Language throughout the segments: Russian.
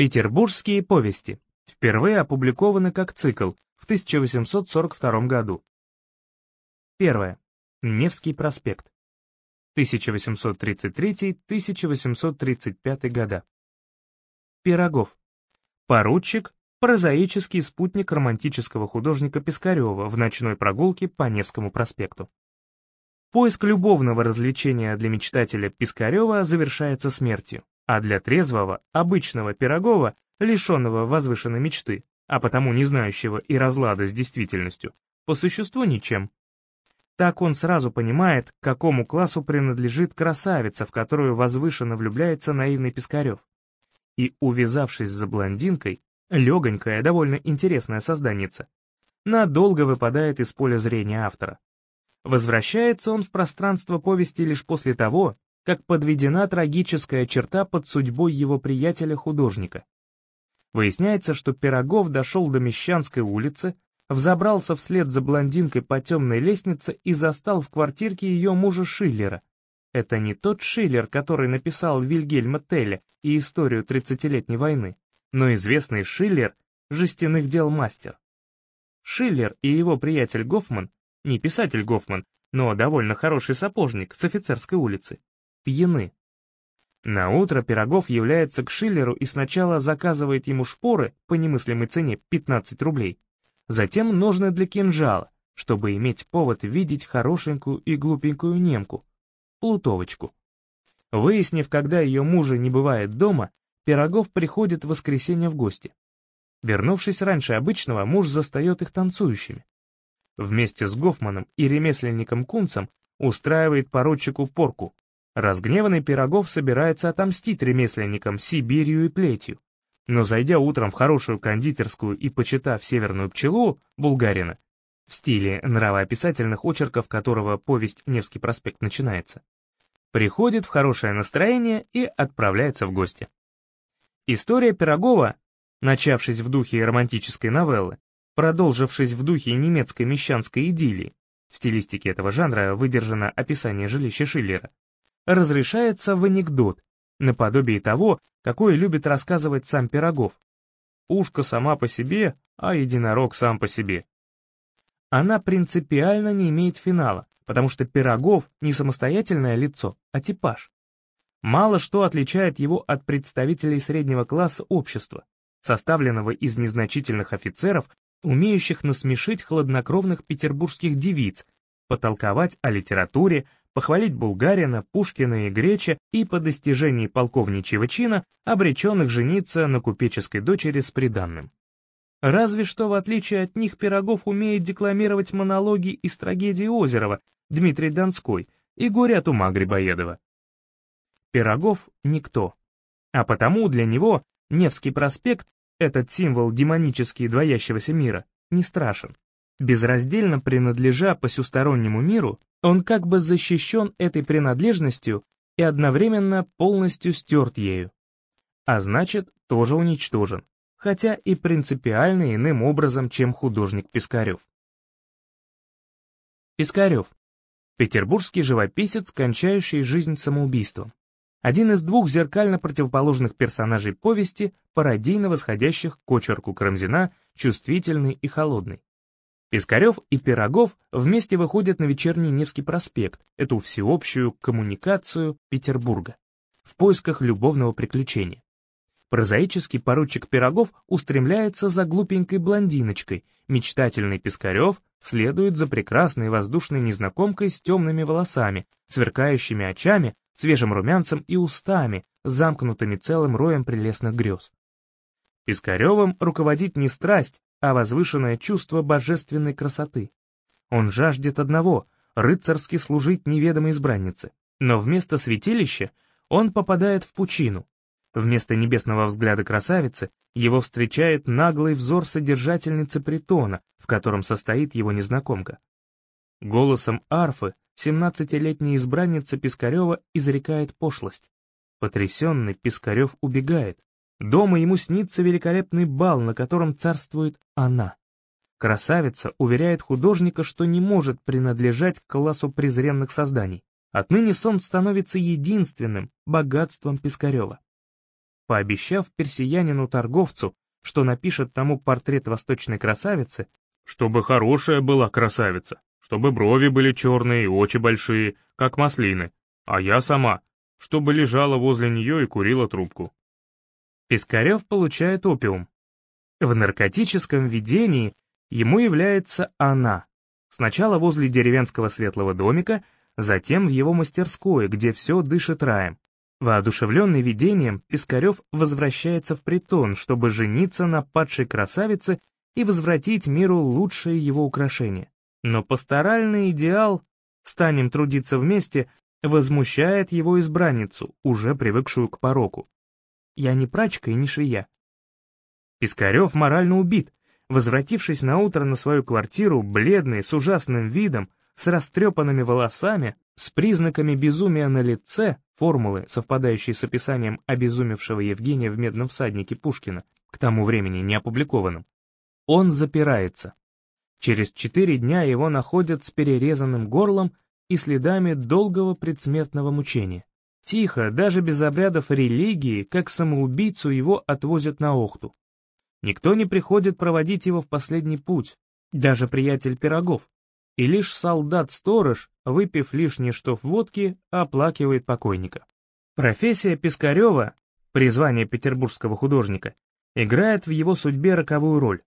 Петербургские повести впервые опубликованы как цикл в 1842 году. Первое. Невский проспект. 1833-1835 года. Пирогов. Поручик, прозаический спутник романтического художника Пискарева в ночной прогулке по Невскому проспекту. Поиск любовного развлечения для мечтателя Пискарева завершается смертью, а для трезвого, обычного Пирогова, лишенного возвышенной мечты, а потому не знающего и разлада с действительностью, по существу ничем. Так он сразу понимает, к какому классу принадлежит красавица, в которую возвышенно влюбляется наивный Пискарев. И, увязавшись за блондинкой, легонькая, довольно интересная созданница, надолго выпадает из поля зрения автора. Возвращается он в пространство повести лишь после того, как подведена трагическая черта под судьбой его приятеля-художника. Выясняется, что Пирогов дошел до Мещанской улицы, взобрался вслед за блондинкой по темной лестнице и застал в квартирке ее мужа Шиллера. Это не тот Шиллер, который написал Вильгельма Телля и историю тридцатилетней войны, но известный Шиллер — жестяных дел мастер. Шиллер и его приятель Гофман не писатель Гофман, но довольно хороший сапожник с офицерской улицы, пьяны. На утро Пирогов является к Шиллеру и сначала заказывает ему шпоры по немыслимой цене 15 рублей, затем ножны для кинжала, чтобы иметь повод видеть хорошенькую и глупенькую немку, плутовочку. Выяснив, когда ее мужа не бывает дома, Пирогов приходит в воскресенье в гости. Вернувшись раньше обычного, муж застает их танцующими вместе с Гофманом и ремесленником Кунцем устраивает поручику порку. Разгневанный Пирогов собирается отомстить ремесленникам Сибирью и плетью. Но зайдя утром в хорошую кондитерскую и почитав северную пчелу Булгарина, в стиле нравоописательных очерков которого повесть «Невский проспект» начинается, приходит в хорошее настроение и отправляется в гости. История Пирогова, начавшись в духе романтической новеллы, продолжившись в духе немецкой мещанской идиллии, в стилистике этого жанра выдержано описание жилища Шиллера, разрешается в анекдот, наподобие того, какое любит рассказывать сам Пирогов. Ушка сама по себе, а единорог сам по себе. Она принципиально не имеет финала, потому что Пирогов не самостоятельное лицо, а типаж. Мало что отличает его от представителей среднего класса общества, составленного из незначительных офицеров умеющих насмешить хладнокровных петербургских девиц, потолковать о литературе, похвалить Булгарина, Пушкина и Греча и по достижении полковничьего чина обреченных жениться на купеческой дочери с приданным. Разве что, в отличие от них, Пирогов умеет декламировать монологи из трагедии Озерова, Дмитрий Донской и горе от ума Грибоедова. Пирогов — никто. А потому для него Невский проспект этот символ демонически двоящегося мира не страшен. Безраздельно принадлежа посюстороннему миру, он как бы защищен этой принадлежностью и одновременно полностью стерт ею. А значит, тоже уничтожен, хотя и принципиально иным образом, чем художник Пискарев. Пискарев. Петербургский живописец, кончающий жизнь самоубийством один из двух зеркально противоположных персонажей повести, пародийно восходящих к очерку Карамзина, чувствительный и холодный. Пискарев и Пирогов вместе выходят на вечерний Невский проспект, эту всеобщую коммуникацию Петербурга, в поисках любовного приключения. Прозаический поручик Пирогов устремляется за глупенькой блондиночкой, мечтательный Пискарев следует за прекрасной воздушной незнакомкой с темными волосами, сверкающими очами, свежим румянцем и устами, замкнутыми целым роем прелестных грез. Пискаревым руководит не страсть, а возвышенное чувство божественной красоты. Он жаждет одного — рыцарски служить неведомой избраннице, но вместо святилища он попадает в пучину. Вместо небесного взгляда красавицы его встречает наглый взор содержательницы притона, в котором состоит его незнакомка. Голосом арфы Семнадцатилетняя избранница Пискарева изрекает пошлость. Потрясенный Пискарев убегает. Дома ему снится великолепный бал, на котором царствует она. Красавица уверяет художника, что не может принадлежать к классу презренных созданий. Отныне сон становится единственным богатством Пискарева. пообещав персиянину-торговцу, что напишет тому портрет восточной красавицы, чтобы хорошая была красавица, чтобы брови были черные и очи большие, как маслины, а я сама, чтобы лежала возле нее и курила трубку. Пискарев получает опиум. В наркотическом видении ему является она. Сначала возле деревенского светлого домика, затем в его мастерской, где все дышит раем. Воодушевленный видением, Пискарев возвращается в притон, чтобы жениться на падшей красавице и возвратить миру лучшее его украшение. Но пасторальный идеал «станем трудиться вместе» возмущает его избранницу, уже привыкшую к пороку. Я не прачка и не швея. Пискарев морально убит, возвратившись на утро на свою квартиру, бледный, с ужасным видом, с растрепанными волосами, с признаками безумия на лице, формулы, совпадающие с описанием обезумевшего Евгения в «Медном всаднике» Пушкина, к тому времени не опубликованным, он запирается. Через четыре дня его находят с перерезанным горлом и следами долгого предсмертного мучения. Тихо, даже без обрядов религии, как самоубийцу его отвозят на Охту. Никто не приходит проводить его в последний путь, даже приятель Пирогов. И лишь солдат-сторож, выпив лишний штоф водки, оплакивает покойника. Профессия Пискарева, призвание петербургского художника, играет в его судьбе роковую роль.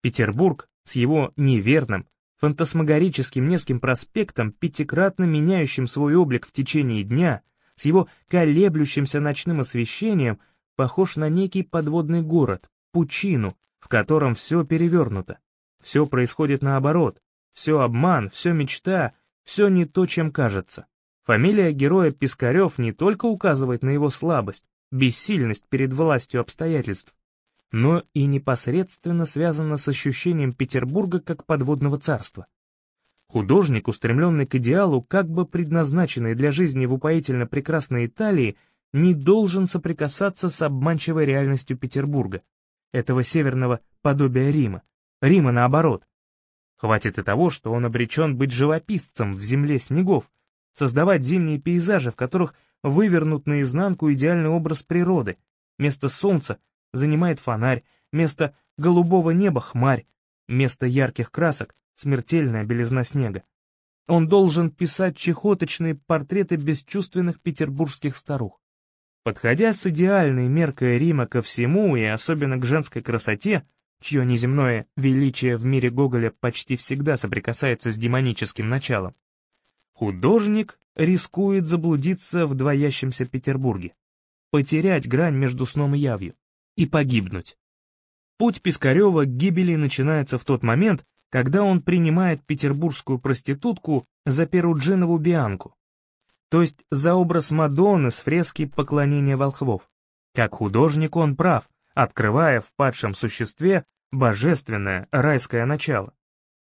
Петербург с его неверным, фантасмагорическим Невским проспектом, пятикратно меняющим свой облик в течение дня, с его колеблющимся ночным освещением, похож на некий подводный город, пучину, в котором все перевернуто. Все происходит наоборот, все обман, все мечта, все не то, чем кажется. Фамилия героя Пискарев не только указывает на его слабость, бессильность перед властью обстоятельств, но и непосредственно связано с ощущением Петербурга как подводного царства. Художник, устремленный к идеалу, как бы предназначенный для жизни в упоительно прекрасной Италии, не должен соприкасаться с обманчивой реальностью Петербурга, этого северного подобия Рима, Рима наоборот. Хватит и того, что он обречен быть живописцем в земле снегов, создавать зимние пейзажи, в которых вывернут наизнанку идеальный образ природы, место солнца занимает фонарь, место голубого неба — хмарь, место ярких красок — смертельная белизна снега. Он должен писать чехоточные портреты бесчувственных петербургских старух. Подходя с идеальной меркой Рима ко всему и особенно к женской красоте, чье неземное величие в мире Гоголя почти всегда соприкасается с демоническим началом, художник рискует заблудиться в двоящемся Петербурге, потерять грань между сном и явью и погибнуть. Путь Пискарева к гибели начинается в тот момент, когда он принимает петербургскую проститутку за Перуджинову Бианку, то есть за образ Мадонны с фрески поклонения волхвов. Как художник он прав, открывая в падшем существе божественное райское начало.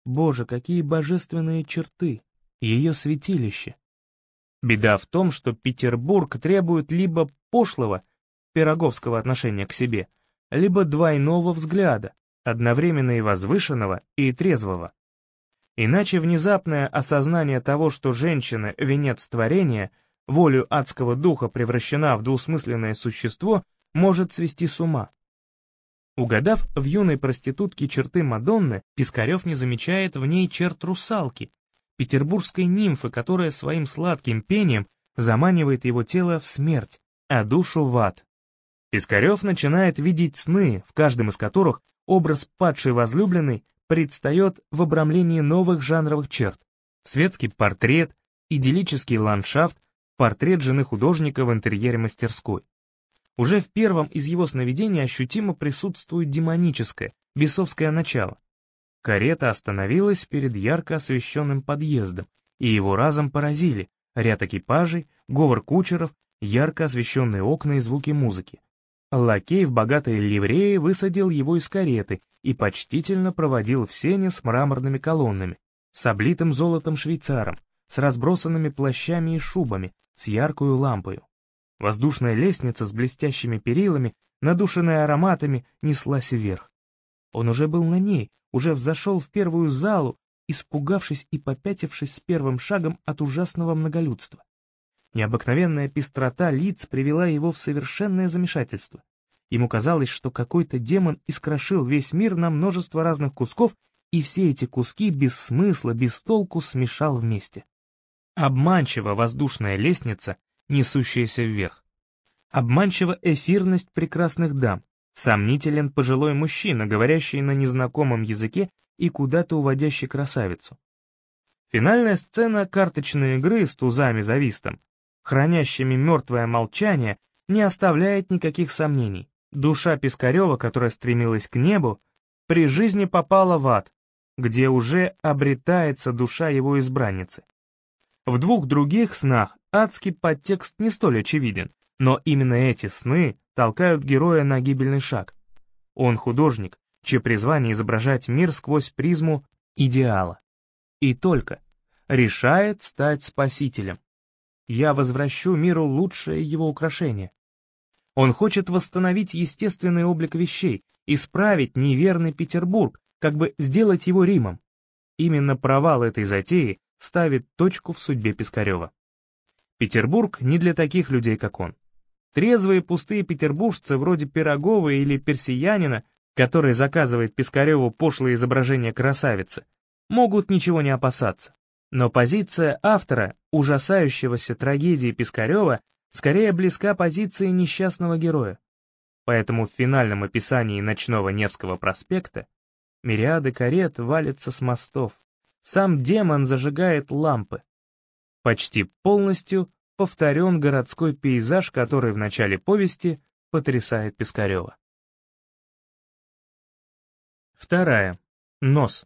Боже, какие божественные черты, ее святилище. Беда в том, что Петербург требует либо пошлого, пироговского отношения к себе, либо двойного взгляда, одновременно и возвышенного, и трезвого. Иначе внезапное осознание того, что женщина — венец творения, волю адского духа превращена в двусмысленное существо, может свести с ума. Угадав в юной проститутке черты Мадонны, Пискарев не замечает в ней черт русалки, петербургской нимфы, которая своим сладким пением заманивает его тело в смерть, а душу в ад. Пискарев начинает видеть сны, в каждом из которых образ падшей возлюбленной предстает в обрамлении новых жанровых черт. Светский портрет, идиллический ландшафт, портрет жены художника в интерьере мастерской. Уже в первом из его сновидений ощутимо присутствует демоническое, бесовское начало. Карета остановилась перед ярко освещенным подъездом, и его разом поразили ряд экипажей, говор кучеров, ярко освещенные окна и звуки музыки. Лакей в богатой ливрее высадил его из кареты и почтительно проводил в сене с мраморными колоннами, с облитым золотом швейцаром, с разбросанными плащами и шубами, с яркую лампою. Воздушная лестница с блестящими перилами, надушенная ароматами, неслась вверх. Он уже был на ней, уже взошел в первую залу, испугавшись и попятившись с первым шагом от ужасного многолюдства. Необыкновенная пестрота лиц привела его в совершенное замешательство. Ему казалось, что какой-то демон искрошил весь мир на множество разных кусков, и все эти куски без смысла, без толку смешал вместе. Обманчива воздушная лестница, несущаяся вверх. Обманчива эфирность прекрасных дам, сомнителен пожилой мужчина, говорящий на незнакомом языке и куда-то уводящий красавицу. Финальная сцена карточной игры с тузами за вистом, хранящими мертвое молчание, не оставляет никаких сомнений. Душа Пискарева, которая стремилась к небу, при жизни попала в ад, где уже обретается душа его избранницы. В двух других снах адский подтекст не столь очевиден, но именно эти сны толкают героя на гибельный шаг. Он художник, чье призвание изображать мир сквозь призму идеала. И только решает стать спасителем. Я возвращу миру лучшее его украшение. Он хочет восстановить естественный облик вещей, исправить неверный Петербург, как бы сделать его Римом. Именно провал этой затеи ставит точку в судьбе Пискарева. Петербург не для таких людей, как он. Трезвые пустые петербуржцы вроде Пирогова или Персиянина, который заказывает Пискареву пошлое изображение красавицы, могут ничего не опасаться. Но позиция автора, ужасающегося трагедии Пискарева, скорее близка позиции несчастного героя. Поэтому в финальном описании ночного Невского проспекта мириады карет валятся с мостов, сам демон зажигает лампы. Почти полностью повторен городской пейзаж, который в начале повести потрясает Пискарева. Вторая. Нос.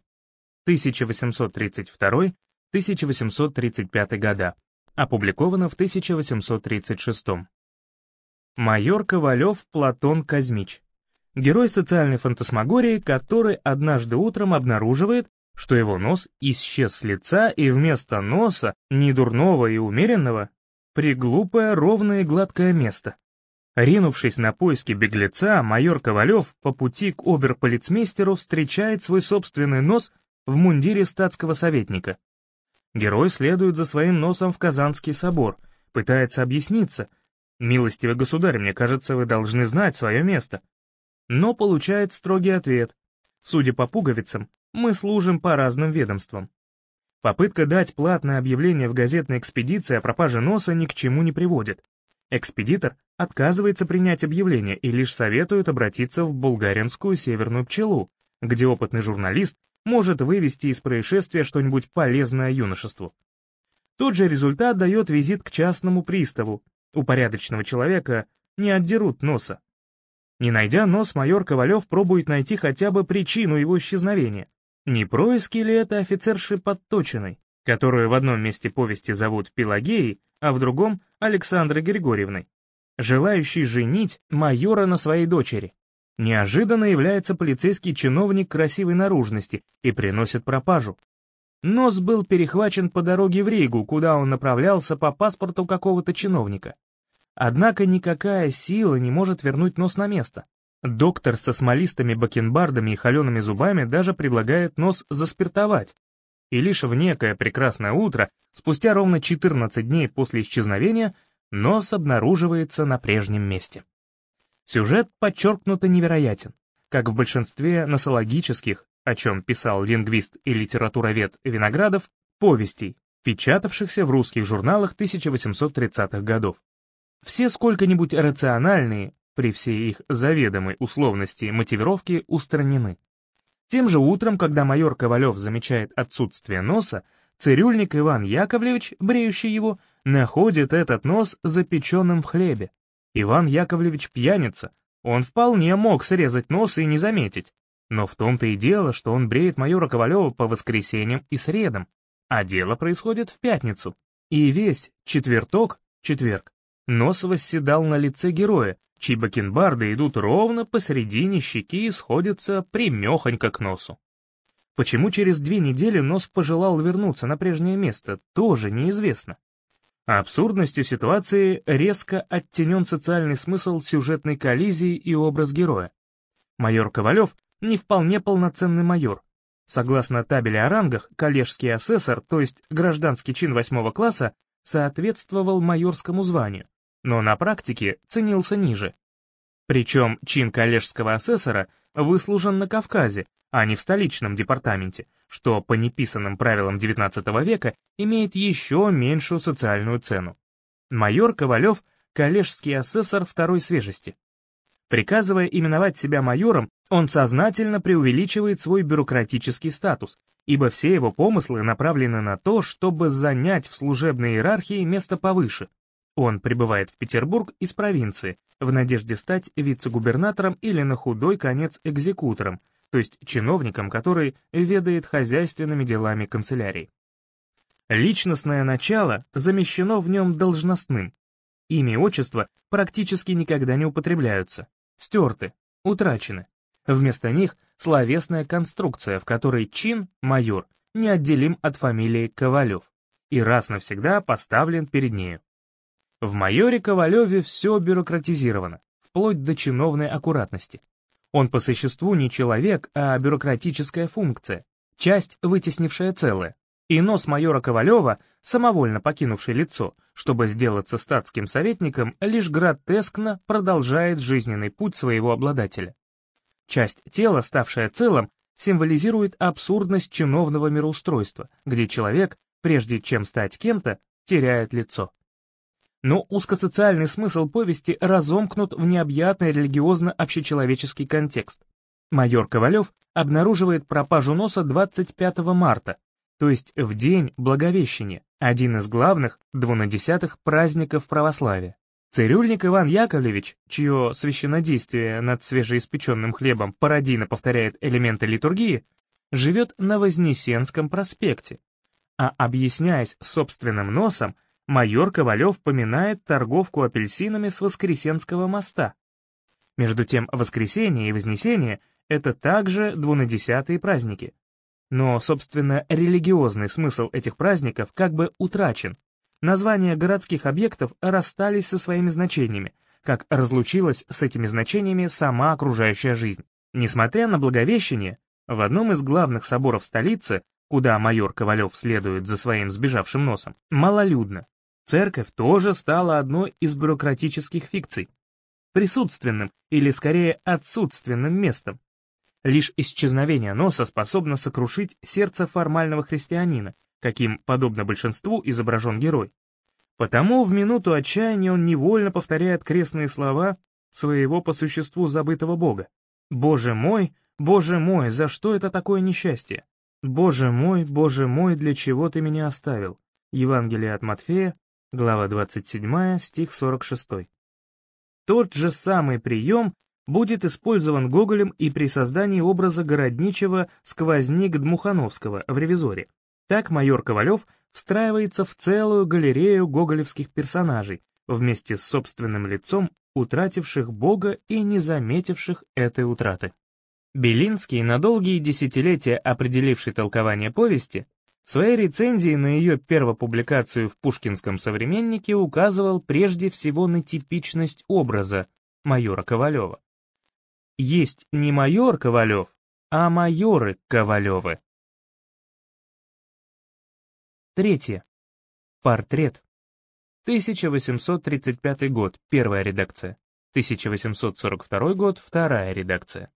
1832-1835 года опубликовано в 1836. Майор Ковалев Платон Казмич. Герой социальной фантасмагории, который однажды утром обнаруживает, что его нос исчез с лица, и вместо носа, не дурного и умеренного, приглупое, ровное и гладкое место. Ринувшись на поиски беглеца, майор Ковалев по пути к оберполицмейстеру встречает свой собственный нос в мундире статского советника. Герой следует за своим носом в Казанский собор, пытается объясниться. «Милостивый государь, мне кажется, вы должны знать свое место». Но получает строгий ответ. Судя по пуговицам, мы служим по разным ведомствам. Попытка дать платное объявление в газетной экспедиции о пропаже носа ни к чему не приводит. Экспедитор отказывается принять объявление и лишь советует обратиться в булгаринскую северную пчелу, где опытный журналист может вывести из происшествия что-нибудь полезное юношеству. Тот же результат дает визит к частному приставу. У порядочного человека не отдерут носа. Не найдя нос, майор Ковалев пробует найти хотя бы причину его исчезновения. Не происки ли это офицерши Подточиной, которую в одном месте повести зовут Пелагеей, а в другом — Александрой Григорьевной, желающей женить майора на своей дочери? Неожиданно является полицейский чиновник красивой наружности и приносит пропажу. Нос был перехвачен по дороге в Ригу, куда он направлялся по паспорту какого-то чиновника. Однако никакая сила не может вернуть нос на место. Доктор со смолистыми бакенбардами и холеными зубами даже предлагает нос заспиртовать. И лишь в некое прекрасное утро, спустя ровно 14 дней после исчезновения, нос обнаруживается на прежнем месте. Сюжет подчеркнуто невероятен, как в большинстве носологических, о чем писал лингвист и литературовед Виноградов, повестей, печатавшихся в русских журналах 1830-х годов. Все сколько-нибудь рациональные, при всей их заведомой условности мотивировки, устранены. Тем же утром, когда майор Ковалев замечает отсутствие носа, цирюльник Иван Яковлевич, бреющий его, находит этот нос запеченным в хлебе. Иван Яковлевич пьяница, он вполне мог срезать нос и не заметить. Но в том-то и дело, что он бреет майора Ковалева по воскресеньям и средам, а дело происходит в пятницу. И весь четверток, четверг, нос восседал на лице героя, чьи бакенбарды идут ровно посередине щеки и сходятся примехонько к носу. Почему через две недели нос пожелал вернуться на прежнее место, тоже неизвестно. Абсурдностью ситуации резко оттенен социальный смысл сюжетной коллизии и образ героя. Майор Ковалев не вполне полноценный майор. Согласно табели о рангах, коллежский асессор, то есть гражданский чин восьмого класса, соответствовал майорскому званию, но на практике ценился ниже. Причем чин коллежского асессора выслужен на Кавказе, а не в столичном департаменте, что по неписанным правилам XIX века имеет еще меньшую социальную цену. Майор Ковалев — коллежский асессор второй свежести. Приказывая именовать себя майором, он сознательно преувеличивает свой бюрократический статус, ибо все его помыслы направлены на то, чтобы занять в служебной иерархии место повыше. Он прибывает в Петербург из провинции, в надежде стать вице-губернатором или на худой конец экзекутором, то есть чиновником, который ведает хозяйственными делами канцелярии. Личностное начало замещено в нем должностным. Имя и отчество практически никогда не употребляются, стерты, утрачены. Вместо них словесная конструкция, в которой чин, майор, неотделим от фамилии Ковалев и раз навсегда поставлен перед нею. В майоре Ковалеве все бюрократизировано, вплоть до чиновной аккуратности. Он по существу не человек, а бюрократическая функция, часть, вытеснившая целое. И нос майора Ковалева, самовольно покинувший лицо, чтобы сделаться статским советником, лишь гротескно продолжает жизненный путь своего обладателя. Часть тела, ставшая целым, символизирует абсурдность чиновного мироустройства, где человек, прежде чем стать кем-то, теряет лицо. Но узкосоциальный смысл повести разомкнут в необъятный религиозно-общечеловеческий контекст. Майор Ковалев обнаруживает пропажу носа 25 марта, то есть в день Благовещения, один из главных двунадесятых праздников православия. Цирюльник Иван Яковлевич, чье священнодействие над свежеиспеченным хлебом пародийно повторяет элементы литургии, живет на Вознесенском проспекте, а объясняясь собственным носом, майор Ковалев поминает торговку апельсинами с Воскресенского моста. Между тем, воскресенье и вознесение — это также двунадесятые праздники. Но, собственно, религиозный смысл этих праздников как бы утрачен, Названия городских объектов расстались со своими значениями, как разлучилась с этими значениями сама окружающая жизнь. Несмотря на Благовещение, в одном из главных соборов столицы, куда майор Ковалев следует за своим сбежавшим носом, малолюдно. Церковь тоже стала одной из бюрократических фикций, присутственным или скорее отсутственным местом. Лишь исчезновение носа способно сокрушить сердце формального христианина, каким, подобно большинству, изображен герой. Потому в минуту отчаяния он невольно повторяет крестные слова своего по существу забытого бога. «Боже мой, Боже мой, за что это такое несчастье? Боже мой, Боже мой, для чего ты меня оставил?» Евангелие от Матфея, глава 27, стих 46. Тот же самый прием будет использован Гоголем и при создании образа городничего сквозник Дмухановского в «Ревизоре». Так майор Ковалев встраивается в целую галерею гоголевских персонажей, вместе с собственным лицом, утративших Бога и не заметивших этой утраты. Белинский, на долгие десятилетия определивший толкование повести, своей рецензии на ее первопубликацию в Пушкинском современнике указывал прежде всего на типичность образа майора Ковалева. Есть не майор Ковалев, а майоры Ковалевы. Третье. Портрет. 1835 год, первая редакция. 1842 год, вторая редакция.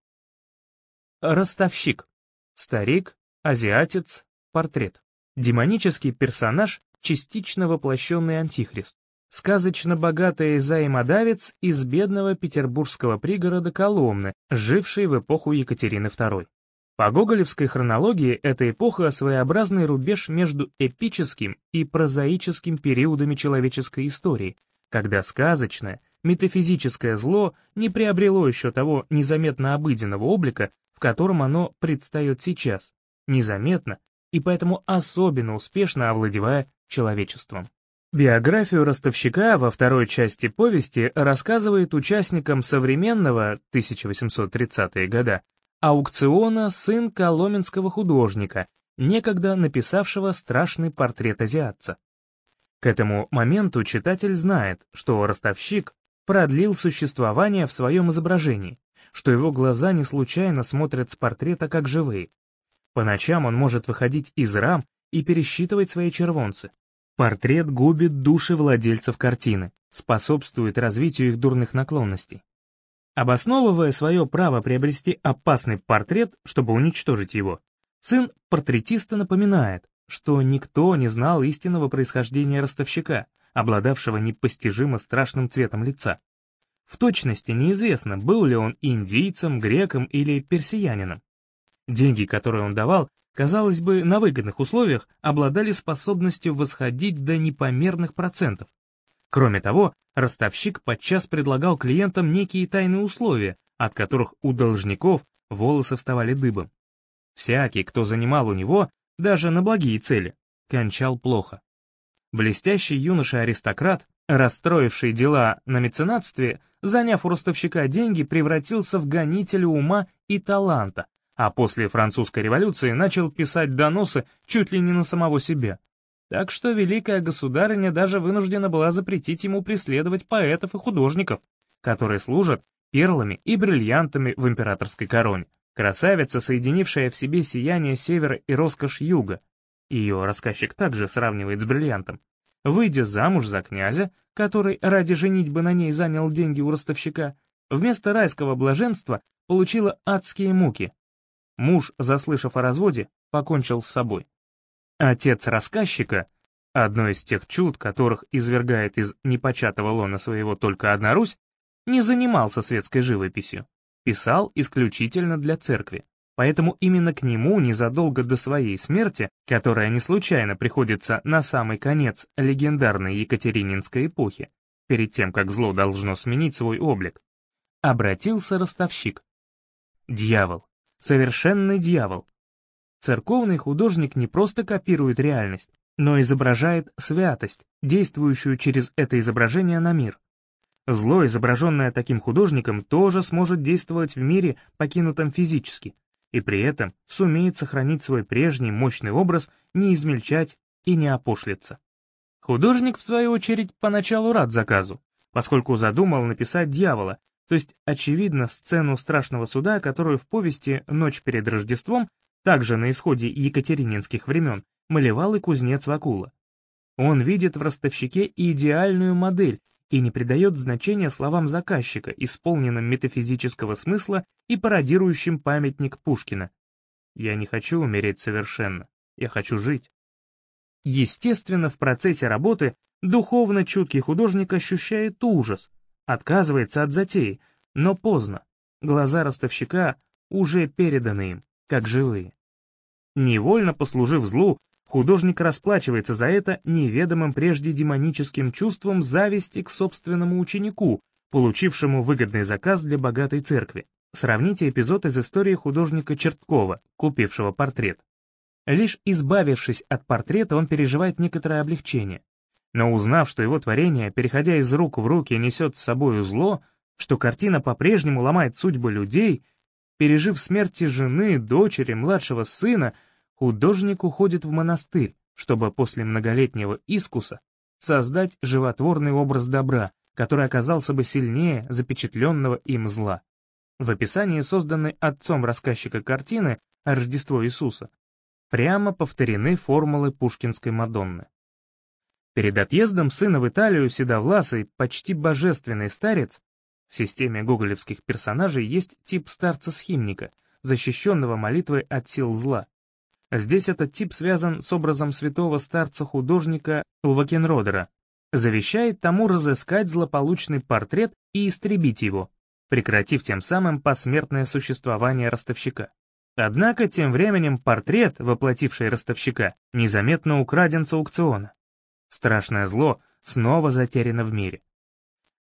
Ростовщик. Старик, азиатец, портрет. Демонический персонаж, частично воплощенный антихрист. Сказочно богатый взаимодавец из бедного петербургского пригорода Коломны, живший в эпоху Екатерины II. По гоголевской хронологии эта эпоха — своеобразный рубеж между эпическим и прозаическим периодами человеческой истории, когда сказочное, метафизическое зло не приобрело еще того незаметно обыденного облика, в котором оно предстает сейчас, незаметно и поэтому особенно успешно овладевая человечеством. Биографию ростовщика во второй части повести рассказывает участникам современного 1830-е года аукциона сын коломенского художника, некогда написавшего страшный портрет азиатца. К этому моменту читатель знает, что ростовщик продлил существование в своем изображении, что его глаза не случайно смотрят с портрета как живые. По ночам он может выходить из рам и пересчитывать свои червонцы. Портрет губит души владельцев картины, способствует развитию их дурных наклонностей. Обосновывая свое право приобрести опасный портрет, чтобы уничтожить его, сын портретиста напоминает, что никто не знал истинного происхождения ростовщика, обладавшего непостижимо страшным цветом лица. В точности неизвестно, был ли он индийцем, греком или персиянином. Деньги, которые он давал, казалось бы, на выгодных условиях, обладали способностью восходить до непомерных процентов. Кроме того, ростовщик подчас предлагал клиентам некие тайные условия, от которых у должников волосы вставали дыбом. Всякий, кто занимал у него, даже на благие цели, кончал плохо. Блестящий юноша-аристократ, расстроивший дела на меценатстве, заняв у ростовщика деньги, превратился в гонителя ума и таланта, а после французской революции начал писать доносы чуть ли не на самого себя. Так что великая государыня даже вынуждена была запретить ему преследовать поэтов и художников, которые служат перлами и бриллиантами в императорской короне. Красавица, соединившая в себе сияние севера и роскошь юга, ее рассказчик также сравнивает с бриллиантом, выйдя замуж за князя, который ради женитьбы на ней занял деньги у ростовщика, вместо райского блаженства получила адские муки. Муж, заслышав о разводе, покончил с собой. Отец рассказчика, одно из тех чуд, которых извергает из непочатого лона своего только одна Русь, не занимался светской живописью, писал исключительно для церкви. Поэтому именно к нему незадолго до своей смерти, которая не случайно приходится на самый конец легендарной Екатерининской эпохи, перед тем, как зло должно сменить свой облик, обратился ростовщик. Дьявол, совершенный дьявол. Церковный художник не просто копирует реальность, но изображает святость, действующую через это изображение на мир. Зло, изображенное таким художником, тоже сможет действовать в мире, покинутом физически, и при этом сумеет сохранить свой прежний мощный образ, не измельчать и не опошлиться. Художник, в свою очередь, поначалу рад заказу, поскольку задумал написать дьявола, то есть, очевидно, сцену страшного суда, которую в повести «Ночь перед Рождеством», также на исходе екатерининских времен, малевал и кузнец Вакула. Он видит в ростовщике идеальную модель, и не придает значения словам заказчика, исполненным метафизического смысла и пародирующим памятник Пушкина. «Я не хочу умереть совершенно, я хочу жить». Естественно, в процессе работы духовно чуткий художник ощущает ужас, отказывается от затеи, но поздно. Глаза ростовщика уже переданы им, как живые. Невольно послужив злу, Художник расплачивается за это неведомым прежде демоническим чувством зависти к собственному ученику, получившему выгодный заказ для богатой церкви. Сравните эпизод из истории художника Черткова, купившего портрет. Лишь избавившись от портрета, он переживает некоторое облегчение. Но узнав, что его творение, переходя из рук в руки, несет с собой зло, что картина по-прежнему ломает судьбы людей, пережив смерти жены, дочери, младшего сына, Художник уходит в монастырь, чтобы после многолетнего искуса создать животворный образ добра, который оказался бы сильнее запечатленного им зла. В описании, созданной отцом рассказчика картины «Рождество Иисуса», прямо повторены формулы пушкинской Мадонны. Перед отъездом сына в Италию седовласый, почти божественный старец, в системе гоголевских персонажей есть тип старца-схимника, защищенного молитвой от сил зла, Здесь этот тип связан с образом святого старца-художника Увакенродера, завещает тому разыскать злополучный портрет и истребить его, прекратив тем самым посмертное существование ростовщика. Однако тем временем портрет, воплотивший ростовщика, незаметно украден с аукциона. Страшное зло снова затеряно в мире.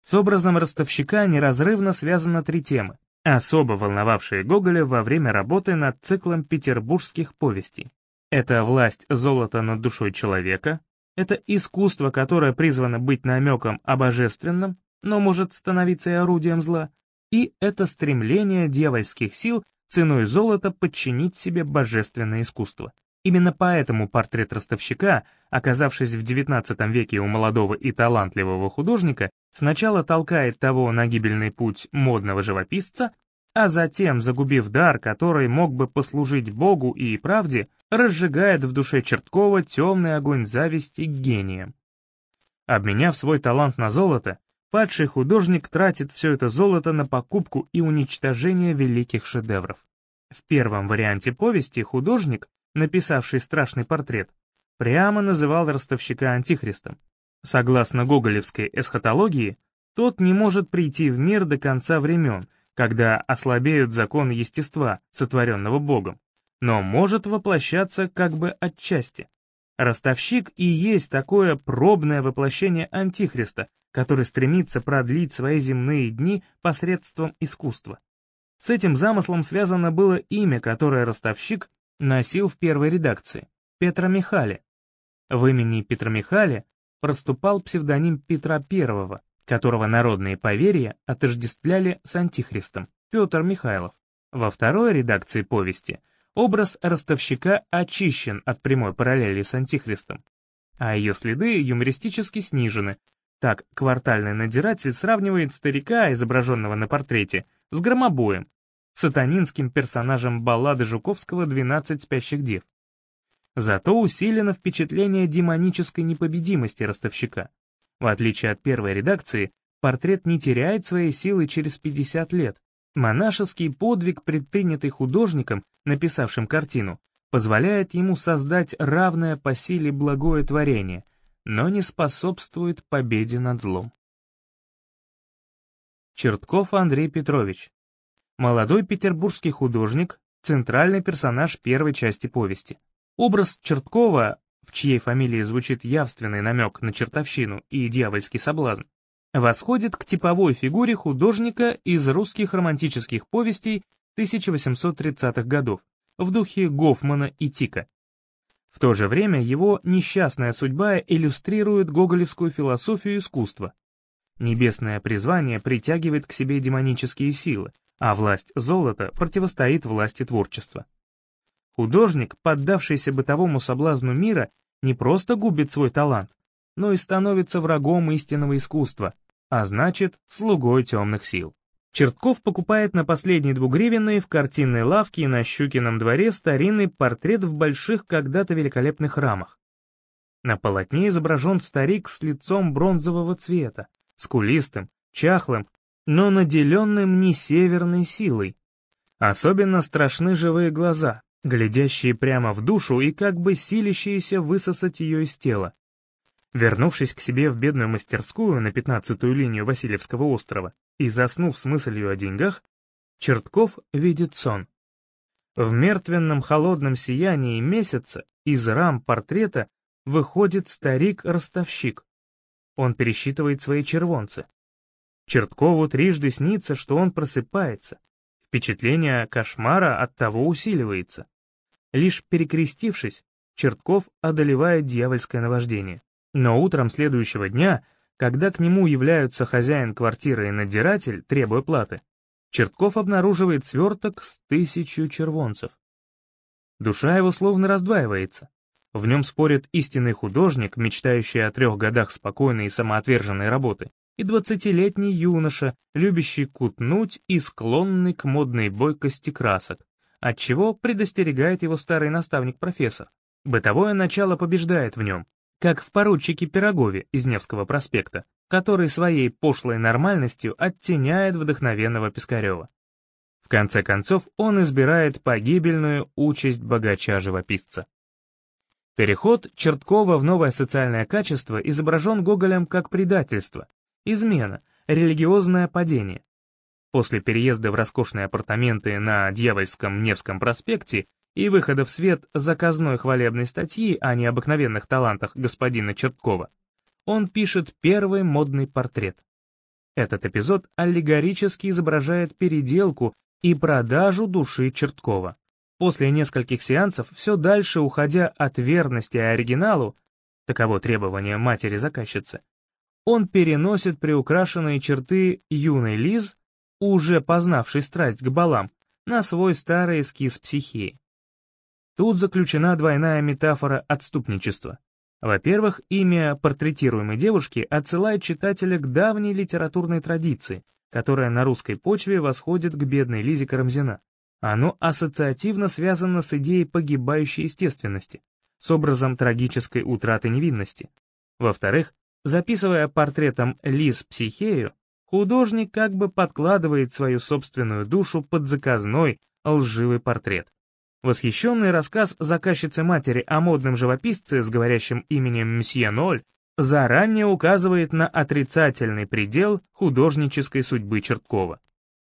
С образом ростовщика неразрывно связаны три темы особо волновавшие Гоголя во время работы над циклом петербургских повестей. Это власть золота над душой человека, это искусство, которое призвано быть намеком о божественном, но может становиться и орудием зла, и это стремление дьявольских сил ценой золота подчинить себе божественное искусство. Именно поэтому портрет ростовщика, оказавшись в XIX веке у молодого и талантливого художника, сначала толкает того на гибельный путь модного живописца, а затем, загубив дар, который мог бы послужить Богу и правде, разжигает в душе Черткова темный огонь зависти к гениям. Обменяв свой талант на золото, падший художник тратит все это золото на покупку и уничтожение великих шедевров. В первом варианте повести художник, написавший страшный портрет, прямо называл ростовщика антихристом. Согласно гоголевской эсхатологии, тот не может прийти в мир до конца времен, когда ослабеют законы естества, сотворенного Богом, но может воплощаться как бы отчасти. Ростовщик и есть такое пробное воплощение Антихриста, который стремится продлить свои земные дни посредством искусства. С этим замыслом связано было имя, которое ростовщик носил в первой редакции — Петра Михали. В имени Петра Михали проступал псевдоним Петра I, которого народные поверья отождествляли с Антихристом, Петр Михайлов. Во второй редакции повести образ ростовщика очищен от прямой параллели с Антихристом, а ее следы юмористически снижены. Так, квартальный надзиратель сравнивает старика, изображенного на портрете, с громобоем, сатанинским персонажем баллады Жуковского «12 спящих дев». Зато усилено впечатление демонической непобедимости ростовщика. В отличие от первой редакции, портрет не теряет своей силы через 50 лет. Монашеский подвиг, предпринятый художником, написавшим картину, позволяет ему создать равное по силе благое творение, но не способствует победе над злом. Чертков Андрей Петрович, Молодой петербургский художник, центральный персонаж первой части повести. Образ Черткова, в чьей фамилии звучит явственный намек на чертовщину и дьявольский соблазн, восходит к типовой фигуре художника из русских романтических повестей 1830-х годов, в духе Гофмана и Тика. В то же время его несчастная судьба иллюстрирует гоголевскую философию искусства. Небесное призвание притягивает к себе демонические силы, а власть золота противостоит власти творчества. Художник, поддавшийся бытовому соблазну мира, не просто губит свой талант, но и становится врагом истинного искусства, а значит, слугой темных сил. Чертков покупает на последней двугривенной в картинной лавке на Щукином дворе старинный портрет в больших когда-то великолепных рамах. На полотне изображен старик с лицом бронзового цвета, скулистым, чахлым но наделенным не северной силой. Особенно страшны живые глаза, глядящие прямо в душу и как бы силящиеся высосать ее из тела. Вернувшись к себе в бедную мастерскую на пятнадцатую линию Васильевского острова и заснув с мыслью о деньгах, Чертков видит сон. В мертвенном холодном сиянии месяца из рам портрета выходит старик-ростовщик. Он пересчитывает свои червонцы. Черткову трижды снится, что он просыпается. Впечатление кошмара от того усиливается. Лишь перекрестившись, Чертков одолевает дьявольское наваждение. Но утром следующего дня, когда к нему являются хозяин квартиры и надзиратель, требуя платы, Чертков обнаруживает сверток с тысячу червонцев. Душа его словно раздваивается. В нем спорит истинный художник, мечтающий о трех годах спокойной и самоотверженной работы, и двадцатилетний юноша, любящий кутнуть и склонный к модной бойкости красок, от чего предостерегает его старый наставник-профессор. Бытовое начало побеждает в нем, как в поручике Пирогове из Невского проспекта, который своей пошлой нормальностью оттеняет вдохновенного Пискарева. В конце концов, он избирает погибельную участь богача-живописца. Переход Черткова в новое социальное качество изображен Гоголем как предательство, Измена, религиозное падение. После переезда в роскошные апартаменты на Дьявольском Невском проспекте и выхода в свет заказной хвалебной статьи о необыкновенных талантах господина Черткова, он пишет первый модный портрет. Этот эпизод аллегорически изображает переделку и продажу души Черткова. После нескольких сеансов, все дальше уходя от верности оригиналу, таково требование матери-заказчицы, он переносит приукрашенные черты юной Лиз, уже познавшей страсть к балам, на свой старый эскиз психии. Тут заключена двойная метафора отступничества. Во-первых, имя портретируемой девушки отсылает читателя к давней литературной традиции, которое на русской почве восходит к бедной Лизе Карамзина. Оно ассоциативно связано с идеей погибающей естественности, с образом трагической утраты невинности. Во-вторых, записывая портретом Лиз Психею, художник как бы подкладывает свою собственную душу под заказной, лживый портрет. Восхищенный рассказ заказчицы матери о модном живописце с говорящим именем Мсье Ноль заранее указывает на отрицательный предел художнической судьбы Черткова.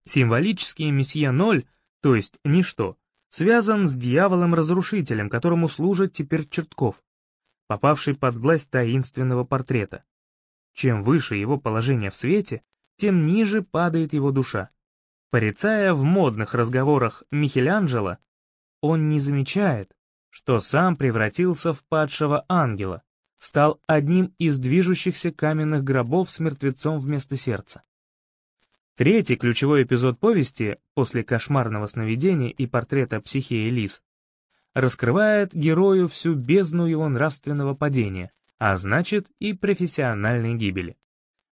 Символический Месье Ноль то есть ничто, связан с дьяволом-разрушителем, которому служит теперь Чертков, попавший под власть таинственного портрета. Чем выше его положение в свете, тем ниже падает его душа. Порицая в модных разговорах Михеланджело, он не замечает, что сам превратился в падшего ангела, стал одним из движущихся каменных гробов с мертвецом вместо сердца. Третий ключевой эпизод повести, после кошмарного сновидения и портрета психеи Лис, раскрывает герою всю бездну его нравственного падения, а значит и профессиональной гибели.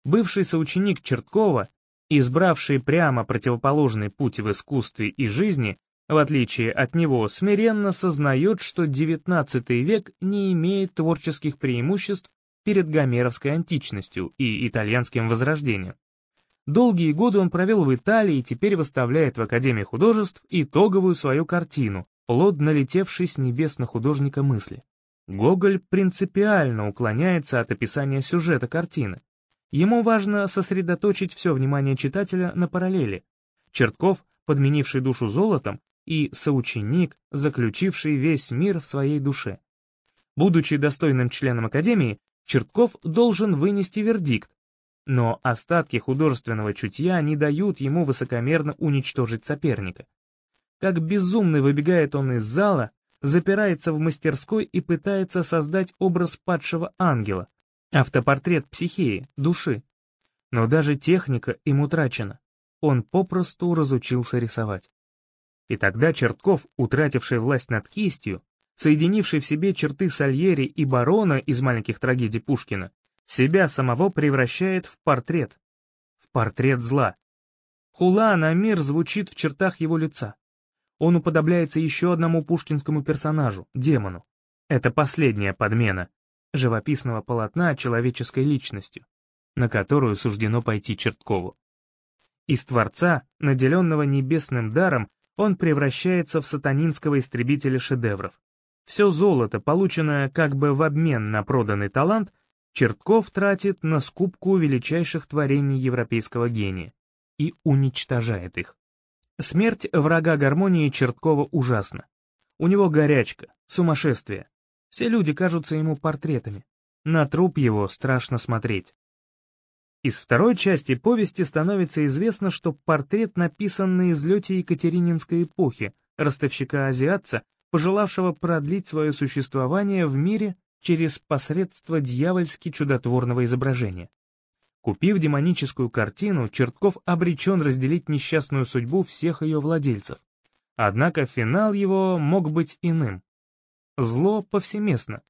Бывший соученик Черткова, избравший прямо противоположный путь в искусстве и жизни, в отличие от него, смиренно сознает, что XIX век не имеет творческих преимуществ перед гомеровской античностью и итальянским возрождением. Долгие годы он провел в Италии и теперь выставляет в Академии художеств итоговую свою картину, плод налетевший с небес на художника мысли. Гоголь принципиально уклоняется от описания сюжета картины. Ему важно сосредоточить все внимание читателя на параллели. Чертков, подменивший душу золотом, и соученик, заключивший весь мир в своей душе. Будучи достойным членом Академии, Чертков должен вынести вердикт, но остатки художественного чутья не дают ему высокомерно уничтожить соперника. Как безумный выбегает он из зала, запирается в мастерской и пытается создать образ падшего ангела, автопортрет психеи, души. Но даже техника им утрачена. Он попросту разучился рисовать. И тогда Чертков, утративший власть над кистью, соединивший в себе черты Сальери и Барона из маленьких трагедий Пушкина, себя самого превращает в портрет, в портрет зла. Хула на мир звучит в чертах его лица. Он уподобляется еще одному пушкинскому персонажу, демону. Это последняя подмена живописного полотна человеческой личностью, на которую суждено пойти Черткову. Из Творца, наделенного небесным даром, он превращается в сатанинского истребителя шедевров. Все золото, полученное как бы в обмен на проданный талант, Чертков тратит на скупку величайших творений европейского гения и уничтожает их. Смерть врага гармонии Черткова ужасна. У него горячка, сумасшествие. Все люди кажутся ему портретами. На труп его страшно смотреть. Из второй части повести становится известно, что портрет написан на излете Екатерининской эпохи, ростовщика-азиатца, пожелавшего продлить свое существование в мире через посредство дьявольски чудотворного изображения. Купив демоническую картину, Чертков обречен разделить несчастную судьбу всех ее владельцев. Однако финал его мог быть иным. Зло повсеместно,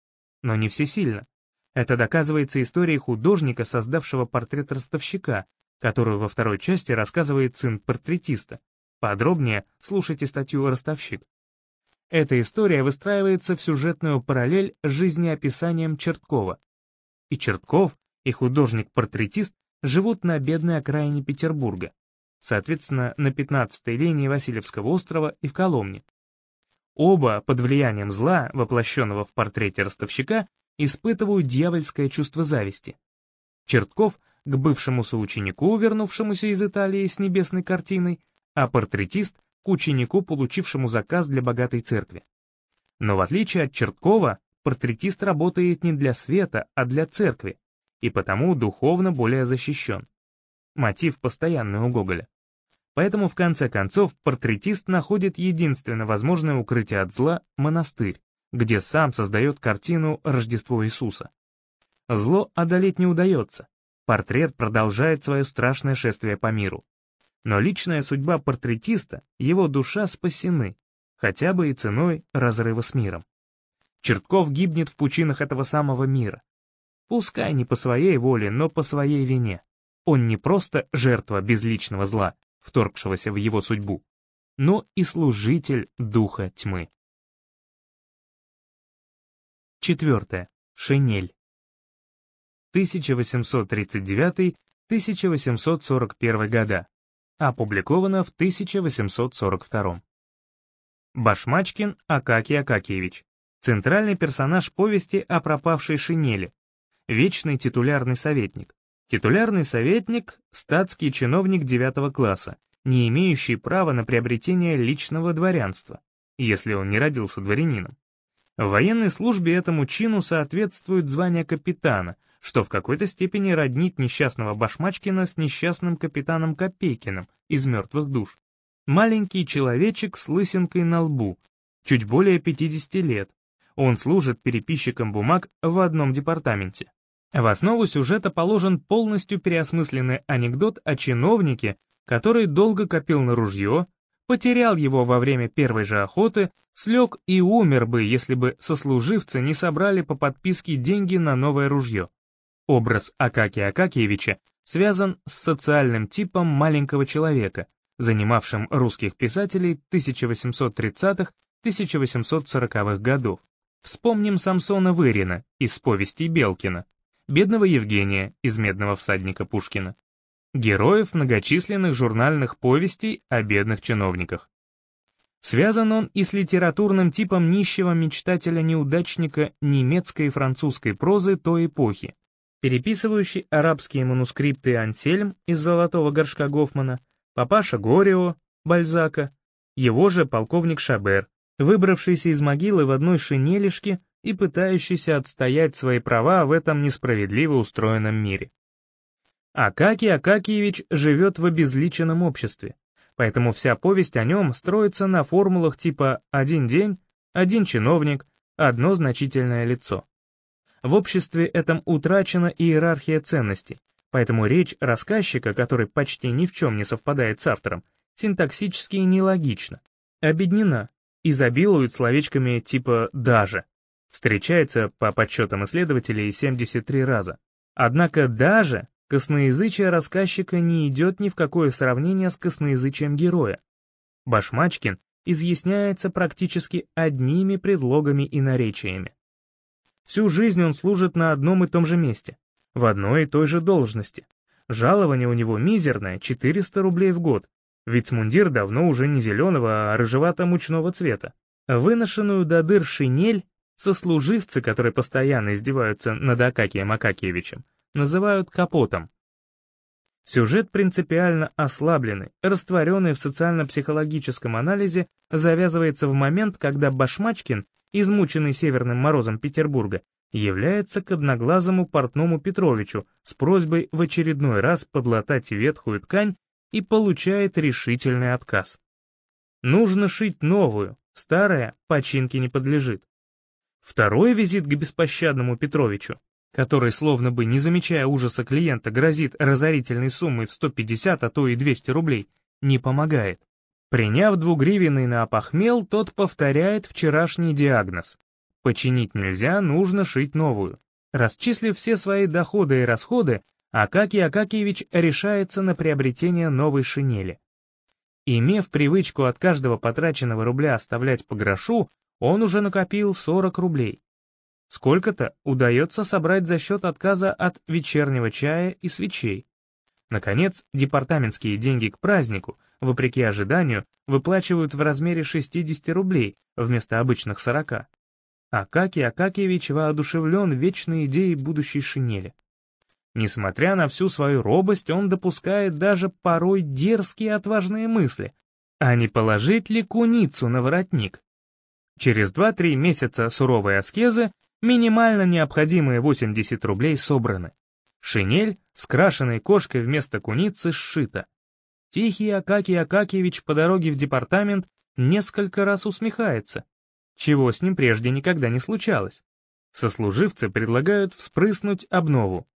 но не всесильно. Это доказывается историей художника, создавшего портрет ростовщика, которую во второй части рассказывает сын портретиста. Подробнее слушайте статью «Ростовщик». Эта история выстраивается в сюжетную параллель с жизнеописанием Черткова. И Чертков, и художник-портретист живут на бедной окраине Петербурга, соответственно, на 15-й линии Васильевского острова и в Коломне. Оба под влиянием зла, воплощенного в портрете ростовщика, испытывают дьявольское чувство зависти. Чертков к бывшему соученику, вернувшемуся из Италии с небесной картиной, а портретист к ученику, получившему заказ для богатой церкви. Но в отличие от Черткова, портретист работает не для света, а для церкви, и потому духовно более защищен. Мотив постоянный у Гоголя. Поэтому в конце концов портретист находит единственно возможное укрытие от зла — монастырь, где сам создает картину Рождество Иисуса. Зло одолеть не удается, портрет продолжает свое страшное шествие по миру. Но личная судьба портретиста, его душа спасены, хотя бы и ценой разрыва с миром. Чертков гибнет в пучинах этого самого мира. Пускай не по своей воле, но по своей вине. он не просто жертва безличного зла, вторгшегося в его судьбу, но и служитель духа тьмы. Четвертое. Шинель. 1839-1841 года. Опубликовано в 1842. Башмачкин Акакий Акакиевич. Центральный персонаж повести о пропавшей шинели. Вечный титулярный советник. Титулярный советник — статский чиновник девятого класса, не имеющий права на приобретение личного дворянства, если он не родился дворянином. В военной службе этому чину соответствует звание капитана, что в какой-то степени роднит несчастного Башмачкина с несчастным капитаном Копейкиным из «Мертвых душ». Маленький человечек с лысинкой на лбу, чуть более 50 лет. Он служит переписчиком бумаг в одном департаменте. В основу сюжета положен полностью переосмысленный анекдот о чиновнике, который долго копил на ружье, потерял его во время первой же охоты, слег и умер бы, если бы сослуживцы не собрали по подписке деньги на новое ружье. Образ Акакия Акакиевича связан с социальным типом маленького человека, занимавшим русских писателей 1830-1840-х годов. Вспомним Самсона Вырина из повести Белкина, бедного Евгения из «Медного всадника» Пушкина, героев многочисленных журнальных повестей о бедных чиновниках. Связан он и с литературным типом нищего мечтателя-неудачника немецкой и французской прозы той эпохи, переписывающий арабские манускрипты Ансельм из «Золотого горшка Гофмана», папаша Горио, Бальзака, его же полковник Шабер, выбравшийся из могилы в одной шинелишке и пытающийся отстоять свои права в этом несправедливо устроенном мире. Акакий Акакиевич живет в обезличенном обществе, поэтому вся повесть о нем строится на формулах типа «один день», «один чиновник», «одно значительное лицо». В обществе этом утрачена иерархия ценностей, поэтому речь рассказчика, который почти ни в чем не совпадает с автором, синтаксически нелогична, обеднена, изобилует словечками типа «даже», встречается, по подсчетам исследователей, 73 раза. Однако даже косноязычие рассказчика не идет ни в какое сравнение с косноязычием героя. Башмачкин изъясняется практически одними предлогами и наречиями. Всю жизнь он служит на одном и том же месте, в одной и той же должности. Жалование у него мизерное, 400 рублей в год, ведь мундир давно уже не зеленого, а рыжевато-мучного цвета. Выношенную до дыр шинель Сослуживцы, которые постоянно издеваются над Акакием Акакиевичем, называют капотом. Сюжет принципиально ослабленный, растворенный в социально-психологическом анализе, завязывается в момент, когда Башмачкин, измученный северным морозом Петербурга, является к одноглазому портному Петровичу с просьбой в очередной раз подлатать ветхую ткань и получает решительный отказ. Нужно шить новую, старая починке не подлежит. Второй визит к беспощадному Петровичу, который, словно бы не замечая ужаса клиента, грозит разорительной суммой в 150, а то и 200 рублей, не помогает. Приняв двугривенный на опохмел, тот повторяет вчерашний диагноз. Починить нельзя, нужно шить новую. Расчислив все свои доходы и расходы, Акакий Акакиевич решается на приобретение новой шинели. Имев привычку от каждого потраченного рубля оставлять по грошу, он уже накопил 40 рублей. Сколько-то удается собрать за счет отказа от вечернего чая и свечей. Наконец, департаментские деньги к празднику, вопреки ожиданию, выплачивают в размере 60 рублей вместо обычных 40. Акакий Акакиевич воодушевлен вечной идеей будущей шинели. Несмотря на всю свою робость, он допускает даже порой дерзкие отважные мысли, а не положить ли куницу на воротник? Через 2-3 месяца суровой аскезы минимально необходимые 80 рублей собраны. Шинель с крашеной кошкой вместо куницы сшита. Тихий Акакий Акакиевич по дороге в департамент несколько раз усмехается, чего с ним прежде никогда не случалось. Сослуживцы предлагают вспрыснуть обнову.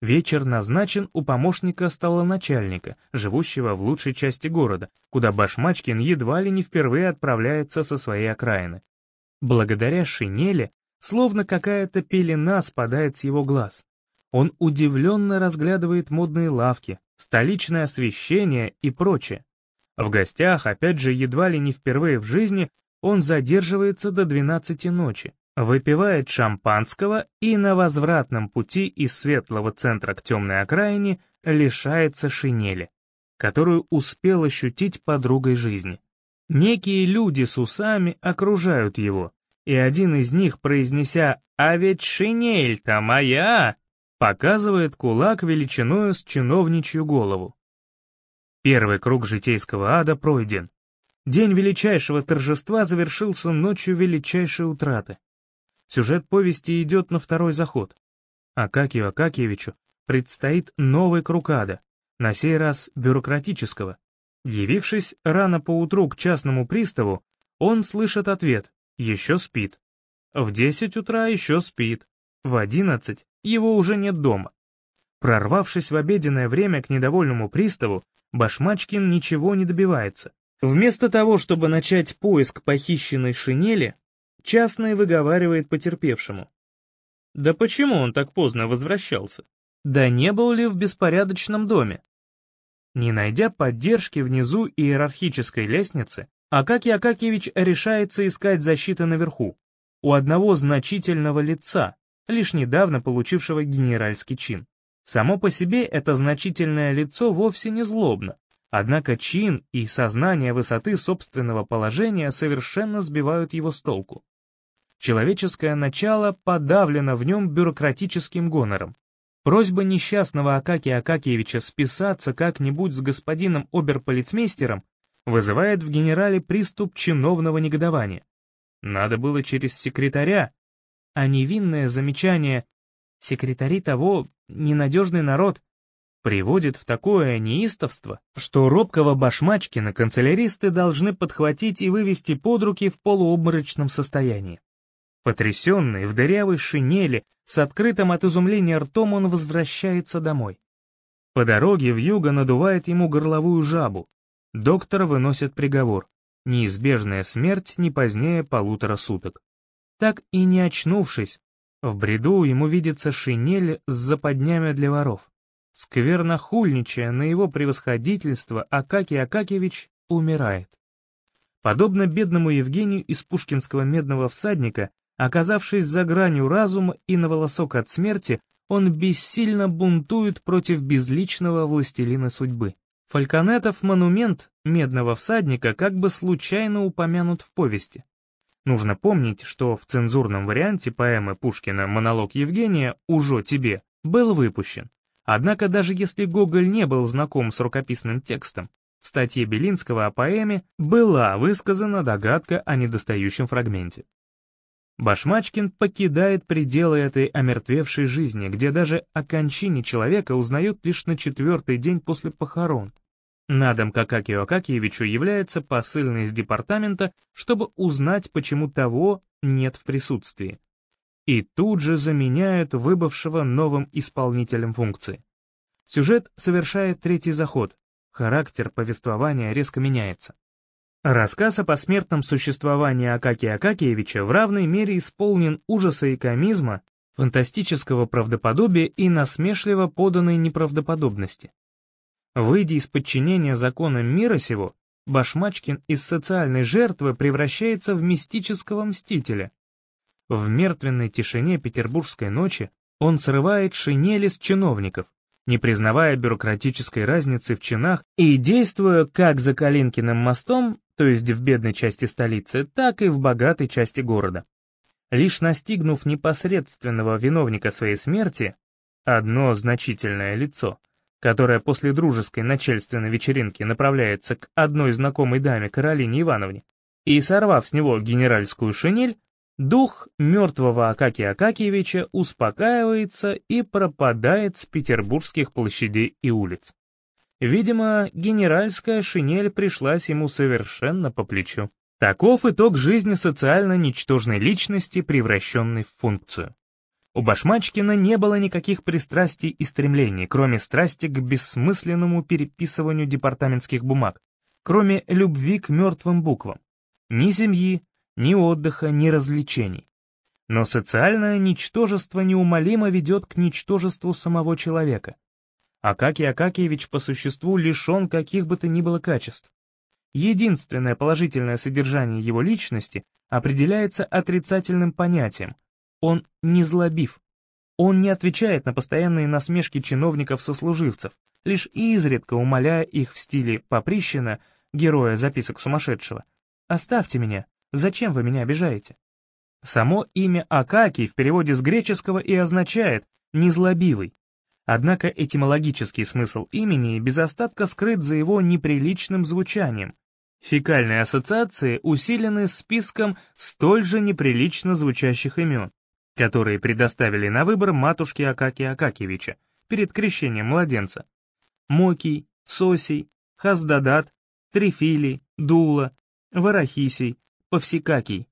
Вечер назначен у помощника столоначальника, живущего в лучшей части города, куда Башмачкин едва ли не впервые отправляется со своей окраины. Благодаря шинели, словно какая-то пелена спадает с его глаз. Он удивленно разглядывает модные лавки, столичное освещение и прочее. В гостях, опять же, едва ли не впервые в жизни, он задерживается до 12 ночи, выпивает шампанского и на возвратном пути из светлого центра к темной окраине лишается шинели, которую успел ощутить подругой жизни. Некие люди с усами окружают его, и один из них, произнеся «А ведь шинель-то моя!», показывает кулак величиною с чиновничью голову. Первый круг житейского ада пройден. День величайшего торжества завершился ночью величайшей утраты. Сюжет повести идет на второй заход. Акакию Акакиевичу предстоит новый круг ада, на сей раз бюрократического. Явившись рано поутру к частному приставу, он слышит ответ «Еще спит». В 10 утра еще спит. В 11 его уже нет дома. Прорвавшись в обеденное время к недовольному приставу, Башмачкин ничего не добивается. Вместо того, чтобы начать поиск похищенной шинели, частный выговаривает потерпевшему. Да почему он так поздно возвращался? Да не был ли в беспорядочном доме? Не найдя поддержки внизу иерархической лестницы, Акакий Акакиевич решается искать защиты наверху, у одного значительного лица, лишь недавно получившего генеральский чин. Само по себе это значительное лицо вовсе не злобно, однако чин и сознание высоты собственного положения совершенно сбивают его с толку. Человеческое начало подавлено в нем бюрократическим гонором. Просьба несчастного Акакия Акакиевича списаться как-нибудь с господином оберполицмейстером вызывает в генерале приступ чиновного негодования. Надо было через секретаря, а невинное замечание «секретари того — ненадежный народ» приводит в такое неистовство, что робкого башмачкина канцеляристы должны подхватить и вывести под руки в полуобморочном состоянии. Потрясенный, в дырявой шинели, с открытым от изумления ртом он возвращается домой. По дороге в юго надувает ему горловую жабу. Доктор выносит приговор. Неизбежная смерть не позднее полутора суток. Так и не очнувшись, в бреду ему видится шинель с западнями для воров. Скверно хульничая на его превосходительство, Акакий Акакевич умирает. Подобно бедному Евгению из пушкинского «Медного всадника», оказавшись за гранью разума и на волосок от смерти, он бессильно бунтует против безличного властелина судьбы. Фальконетов монумент «Медного всадника» как бы случайно упомянут в повести. Нужно помнить, что в цензурном варианте поэмы Пушкина «Монолог Евгения» «Ужо тебе» был выпущен. Однако даже если Гоголь не был знаком с рукописным текстом, в статье Белинского о поэме была высказана догадка о недостающем фрагменте. Башмачкин покидает пределы этой омертвевшей жизни, где даже о кончине человека узнают лишь на четвертый день после похорон. Надом Какакию Акакиевичу является посыльный из департамента, чтобы узнать, почему того нет в присутствии. И тут же заменяют выбывшего новым исполнителем функции. Сюжет совершает третий заход, характер повествования резко меняется. Рассказ о посмертном существовании Акакия Акакиевича в равной мере исполнен ужаса и комизма, фантастического правдоподобия и насмешливо поданной неправдоподобности. Выйдя из подчинения законам мира сего, Башмачкин из социальной жертвы превращается в мистического мстителя. В мертвенной тишине петербургской ночи он срывает шинели с чиновников, не признавая бюрократической разницы в чинах и действуя как за Калинкиным мостом, то есть в бедной части столицы, так и в богатой части города. Лишь настигнув непосредственного виновника своей смерти, одно значительное лицо, которое после дружеской начальственной вечеринки направляется к одной знакомой даме Каролине Ивановне, и сорвав с него генеральскую шинель, Дух мертвого Акакия Акакиевича успокаивается и пропадает с петербургских площадей и улиц. Видимо, генеральская шинель пришлась ему совершенно по плечу. Таков итог жизни социально ничтожной личности, превращенной в функцию. У Башмачкина не было никаких пристрастий и стремлений, кроме страсти к бессмысленному переписыванию департаментских бумаг, кроме любви к мертвым буквам. Ни семьи, ни отдыха, ни развлечений. Но социальное ничтожество неумолимо ведет к ничтожеству самого человека. Акакий Акакиевич по существу лишен каких бы то ни было качеств. Единственное положительное содержание его личности определяется отрицательным понятием. Он не злобив. Он не отвечает на постоянные насмешки чиновников-сослуживцев, лишь изредка умоляя их в стиле Поприщина, героя записок сумасшедшего. «Оставьте меня, зачем вы меня обижаете?» Само имя Акакий в переводе с греческого и означает «незлобивый». Однако этимологический смысл имени без остатка скрыт за его неприличным звучанием. Фекальные ассоциации усилены списком столь же неприлично звучащих имен, которые предоставили на выбор матушке Акакия Акакевича перед крещением младенца. Мокий, Сосий, Хаздадат, Трифилий, Дула, Варахисий, Повсикакий.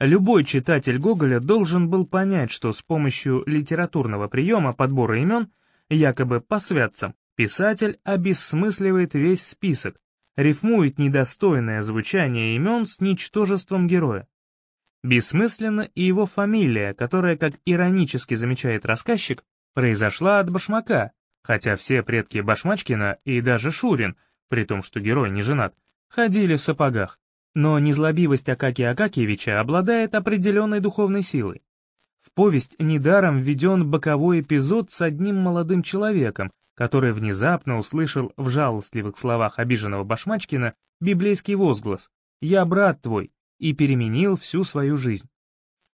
Любой читатель Гоголя должен был понять, что с помощью литературного приема подбора имен, якобы по святцам, писатель обесмысливает весь список, рифмует недостойное звучание имен с ничтожеством героя. Бессмысленно и его фамилия, которая, как иронически замечает рассказчик, произошла от башмака, хотя все предки Башмачкина и даже Шурин, при том, что герой не женат, ходили в сапогах. Но незлобивость Акакия Акакиевича обладает определенной духовной силой. В повесть недаром введен боковой эпизод с одним молодым человеком, который внезапно услышал в жалостливых словах обиженного Башмачкина библейский возглас «Я брат твой» и переменил всю свою жизнь.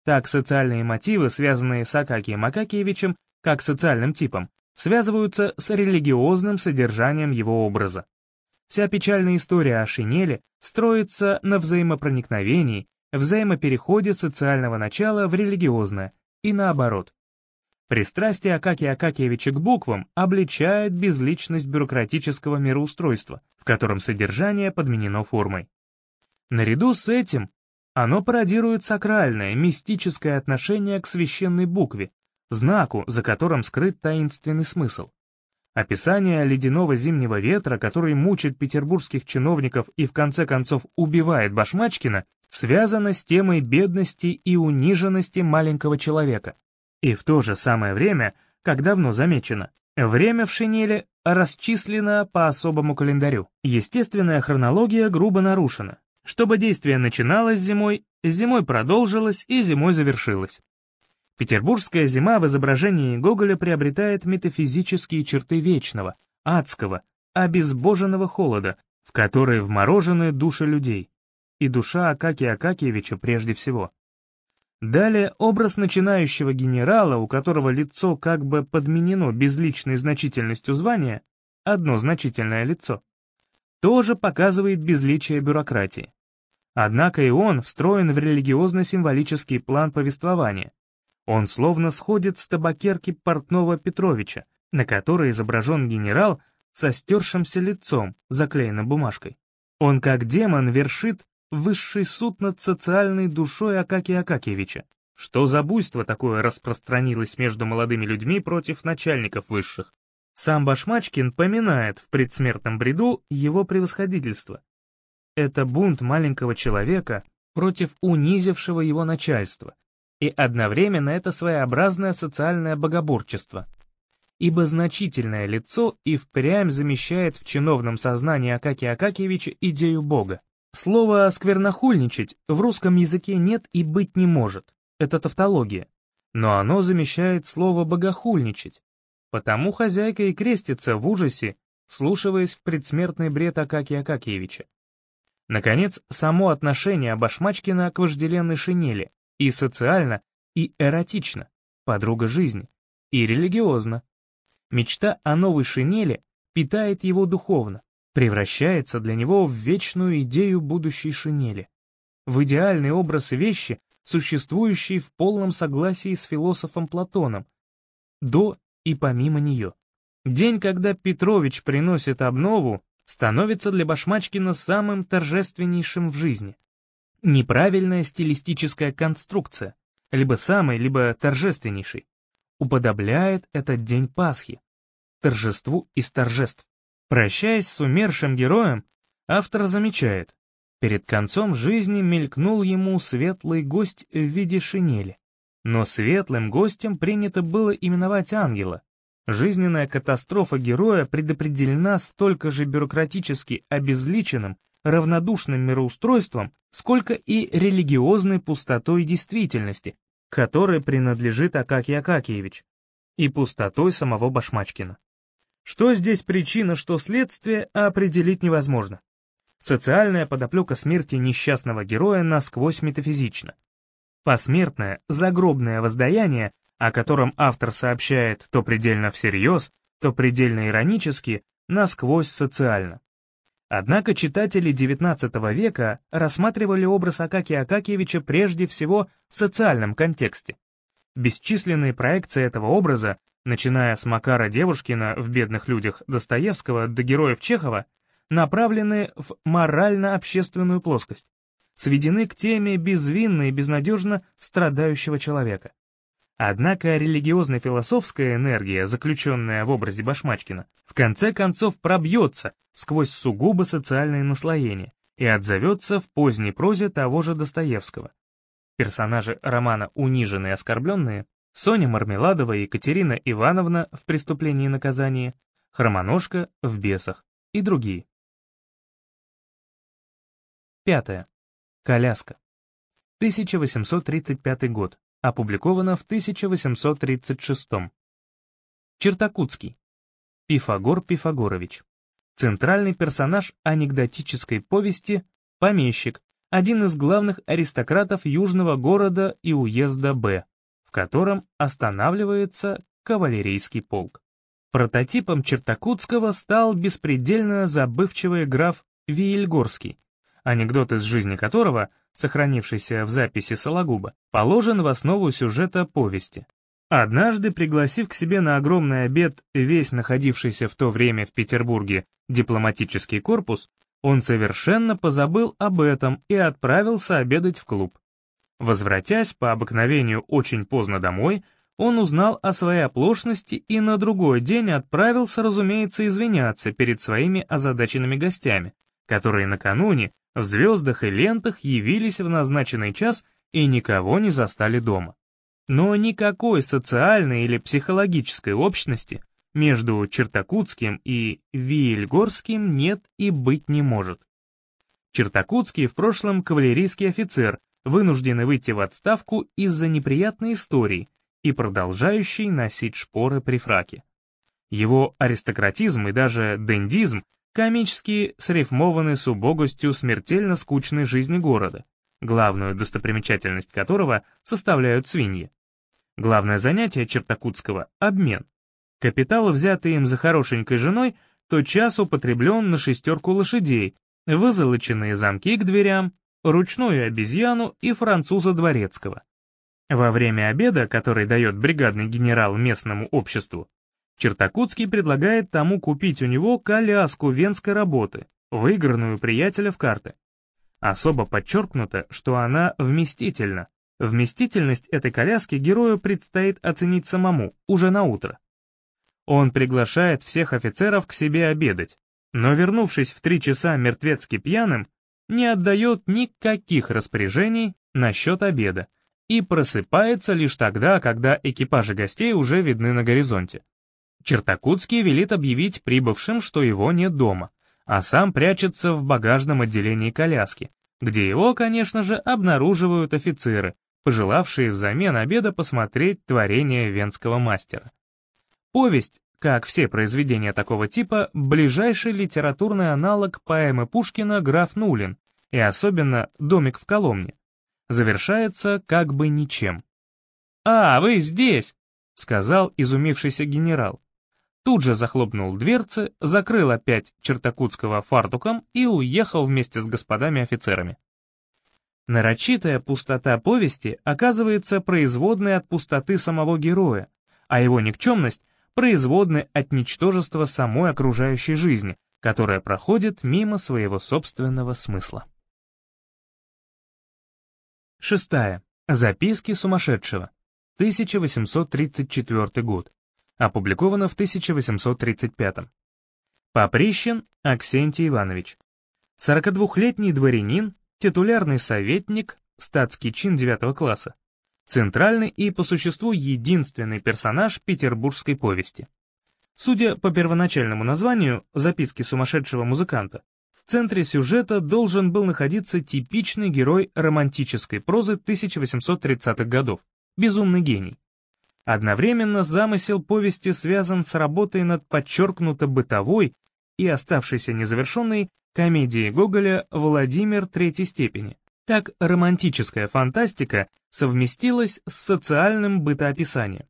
Так социальные мотивы, связанные с Акакием Акакиевичем, как социальным типом, связываются с религиозным содержанием его образа. Вся печальная история о шинели строится на взаимопроникновении, взаимопереходе социального начала в религиозное, и наоборот. Пристрастие Акакия Акакиевича к буквам обличает безличность бюрократического мироустройства, в котором содержание подменено формой. Наряду с этим оно пародирует сакральное, мистическое отношение к священной букве, знаку, за которым скрыт таинственный смысл. Описание ледяного зимнего ветра, который мучит петербургских чиновников и в конце концов убивает Башмачкина, связано с темой бедности и униженности маленького человека. И в то же самое время, как давно замечено, время в шинели расчислено по особому календарю. Естественная хронология грубо нарушена. Чтобы действие начиналось зимой, зимой продолжилось и зимой завершилось. Петербургская зима в изображении Гоголя приобретает метафизические черты вечного, адского, обезбоженного холода, в который вморожены души людей, и душа Акакия Акакиевича прежде всего. Далее образ начинающего генерала, у которого лицо как бы подменено безличной значительностью звания, одно значительное лицо, тоже показывает безличие бюрократии. Однако и он встроен в религиозно-символический план повествования, он словно сходит с табакерки портного Петровича, на которой изображен генерал со стершимся лицом, заклеенным бумажкой. Он как демон вершит высший суд над социальной душой Акакия Акакиевича. Что за буйство такое распространилось между молодыми людьми против начальников высших? Сам Башмачкин поминает в предсмертном бреду его превосходительство. Это бунт маленького человека против унизившего его начальства, и одновременно это своеобразное социальное богоборчество, ибо значительное лицо и впрямь замещает в чиновном сознании Акакия Акакиевича идею Бога. Слово «сквернохульничать» в русском языке нет и быть не может, это тавтология, но оно замещает слово «богохульничать», потому хозяйка и крестится в ужасе, вслушиваясь в предсмертный бред Акакия Акакиевича. Наконец, само отношение Башмачкина к вожделенной шинели, и социально, и эротично, подруга жизни, и религиозно. Мечта о новой шинели питает его духовно, превращается для него в вечную идею будущей шинели, в идеальный образ вещи, существующий в полном согласии с философом Платоном, до и помимо нее. День, когда Петрович приносит обнову, становится для Башмачкина самым торжественнейшим в жизни неправильная стилистическая конструкция, либо самый, либо торжественнейший, уподобляет этот день Пасхи, торжеству из торжеств. Прощаясь с умершим героем, автор замечает, перед концом жизни мелькнул ему светлый гость в виде шинели. Но светлым гостем принято было именовать ангела. Жизненная катастрофа героя предопределена столько же бюрократически обезличенным, равнодушным мироустройством, сколько и религиозной пустотой действительности, которой принадлежит Акакий Акакиевич, и пустотой самого Башмачкина. Что здесь причина, что следствие, определить невозможно. Социальная подоплека смерти несчастного героя насквозь метафизична. Посмертное, загробное воздаяние, о котором автор сообщает то предельно всерьез, то предельно иронически, насквозь социально. Однако читатели XIX века рассматривали образ Акакия Акакиевича прежде всего в социальном контексте. Бесчисленные проекции этого образа, начиная с Макара Девушкина в «Бедных людях» Достоевского до героев Чехова, направлены в морально-общественную плоскость, сведены к теме безвинно и безнадежно страдающего человека. Однако религиозно-философская энергия, заключенная в образе Башмачкина, в конце концов пробьется сквозь сугубо социальные наслоения и отзовется в поздней прозе того же Достоевского. Персонажи романа «Униженные и оскорбленные» Соня Мармеладова и Екатерина Ивановна в «Преступлении и наказании», Хромоножка в «Бесах» и другие. Пятое. Коляска. 1835 год. Опубликовано в 1836. Чертакутский. Пифагор Пифагорович. Центральный персонаж анекдотической повести «Помещик», один из главных аристократов южного города и уезда Б, в котором останавливается кавалерийский полк. Прототипом Чертакутского стал беспредельно забывчивый граф Виельгорский, анекдот из жизни которого сохранившийся в записи Сологуба, положен в основу сюжета повести. Однажды, пригласив к себе на огромный обед весь находившийся в то время в Петербурге дипломатический корпус, он совершенно позабыл об этом и отправился обедать в клуб. Возвратясь по обыкновению очень поздно домой, он узнал о своей оплошности и на другой день отправился, разумеется, извиняться перед своими озадаченными гостями, которые накануне в звездах и лентах явились в назначенный час и никого не застали дома. Но никакой социальной или психологической общности между Чертакутским и Виельгорским нет и быть не может. Чертакутский в прошлом кавалерийский офицер, вынужденный выйти в отставку из-за неприятной истории и продолжающий носить шпоры при фраке. Его аристократизм и даже дендизм комически срифмованы с убогостью смертельно скучной жизни города, главную достопримечательность которого составляют свиньи. Главное занятие Чертакутского — обмен. Капитал, взятый им за хорошенькой женой, то час употреблен на шестерку лошадей, вызолоченные замки к дверям, ручную обезьяну и француза дворецкого. Во время обеда, который дает бригадный генерал местному обществу, Чертакутский предлагает тому купить у него коляску венской работы, выигранную приятеля в карты. Особо подчеркнуто, что она вместительна. Вместительность этой коляски герою предстоит оценить самому, уже на утро. Он приглашает всех офицеров к себе обедать, но вернувшись в три часа мертвецки пьяным, не отдает никаких распоряжений насчет обеда и просыпается лишь тогда, когда экипажи гостей уже видны на горизонте. Чертакутский велит объявить прибывшим, что его нет дома, а сам прячется в багажном отделении коляски, где его, конечно же, обнаруживают офицеры, пожелавшие взамен обеда посмотреть творение венского мастера. Повесть, как все произведения такого типа, ближайший литературный аналог поэмы Пушкина «Граф Нулин» и особенно «Домик в Коломне», завершается как бы ничем. «А, вы здесь!» — сказал изумившийся генерал тут же захлопнул дверцы, закрыл опять Чертакутского фартуком и уехал вместе с господами офицерами. Нарочитая пустота повести оказывается производной от пустоты самого героя, а его никчемность — производной от ничтожества самой окружающей жизни, которая проходит мимо своего собственного смысла. Шестая. Записки сумасшедшего. 1834 год опубликовано в 1835 Поприщин Аксентий Иванович. 42-летний дворянин, титулярный советник, статский чин 9 класса. Центральный и по существу единственный персонаж петербургской повести. Судя по первоначальному названию «Записки сумасшедшего музыканта», в центре сюжета должен был находиться типичный герой романтической прозы 1830-х годов, безумный гений. Одновременно замысел повести связан с работой над подчеркнуто бытовой и оставшейся незавершенной комедией Гоголя «Владимир третьей степени». Так романтическая фантастика совместилась с социальным бытоописанием.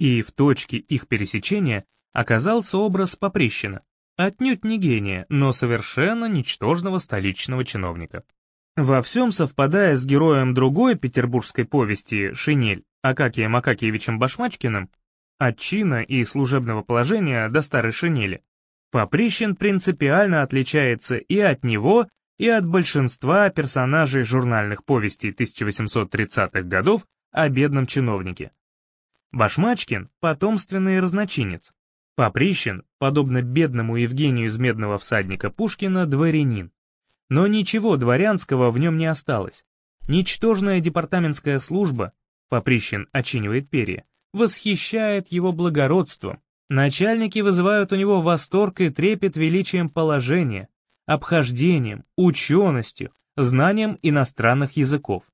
И в точке их пересечения оказался образ Поприщина, отнюдь не гения, но совершенно ничтожного столичного чиновника. Во всем совпадая с героем другой петербургской повести «Шинель» Акакием Акакиевичем Башмачкиным, от чина и служебного положения до старой шинели, Поприщин принципиально отличается и от него, и от большинства персонажей журнальных повестей 1830-х годов о бедном чиновнике. Башмачкин — потомственный разночинец. Поприщин, подобно бедному Евгению из «Медного всадника» Пушкина, дворянин. Но ничего дворянского в нем не осталось. Ничтожная департаментская служба, Поприщин очинивает перья, восхищает его благородством. Начальники вызывают у него восторг и трепет величием положения, обхождением, ученостью, знанием иностранных языков.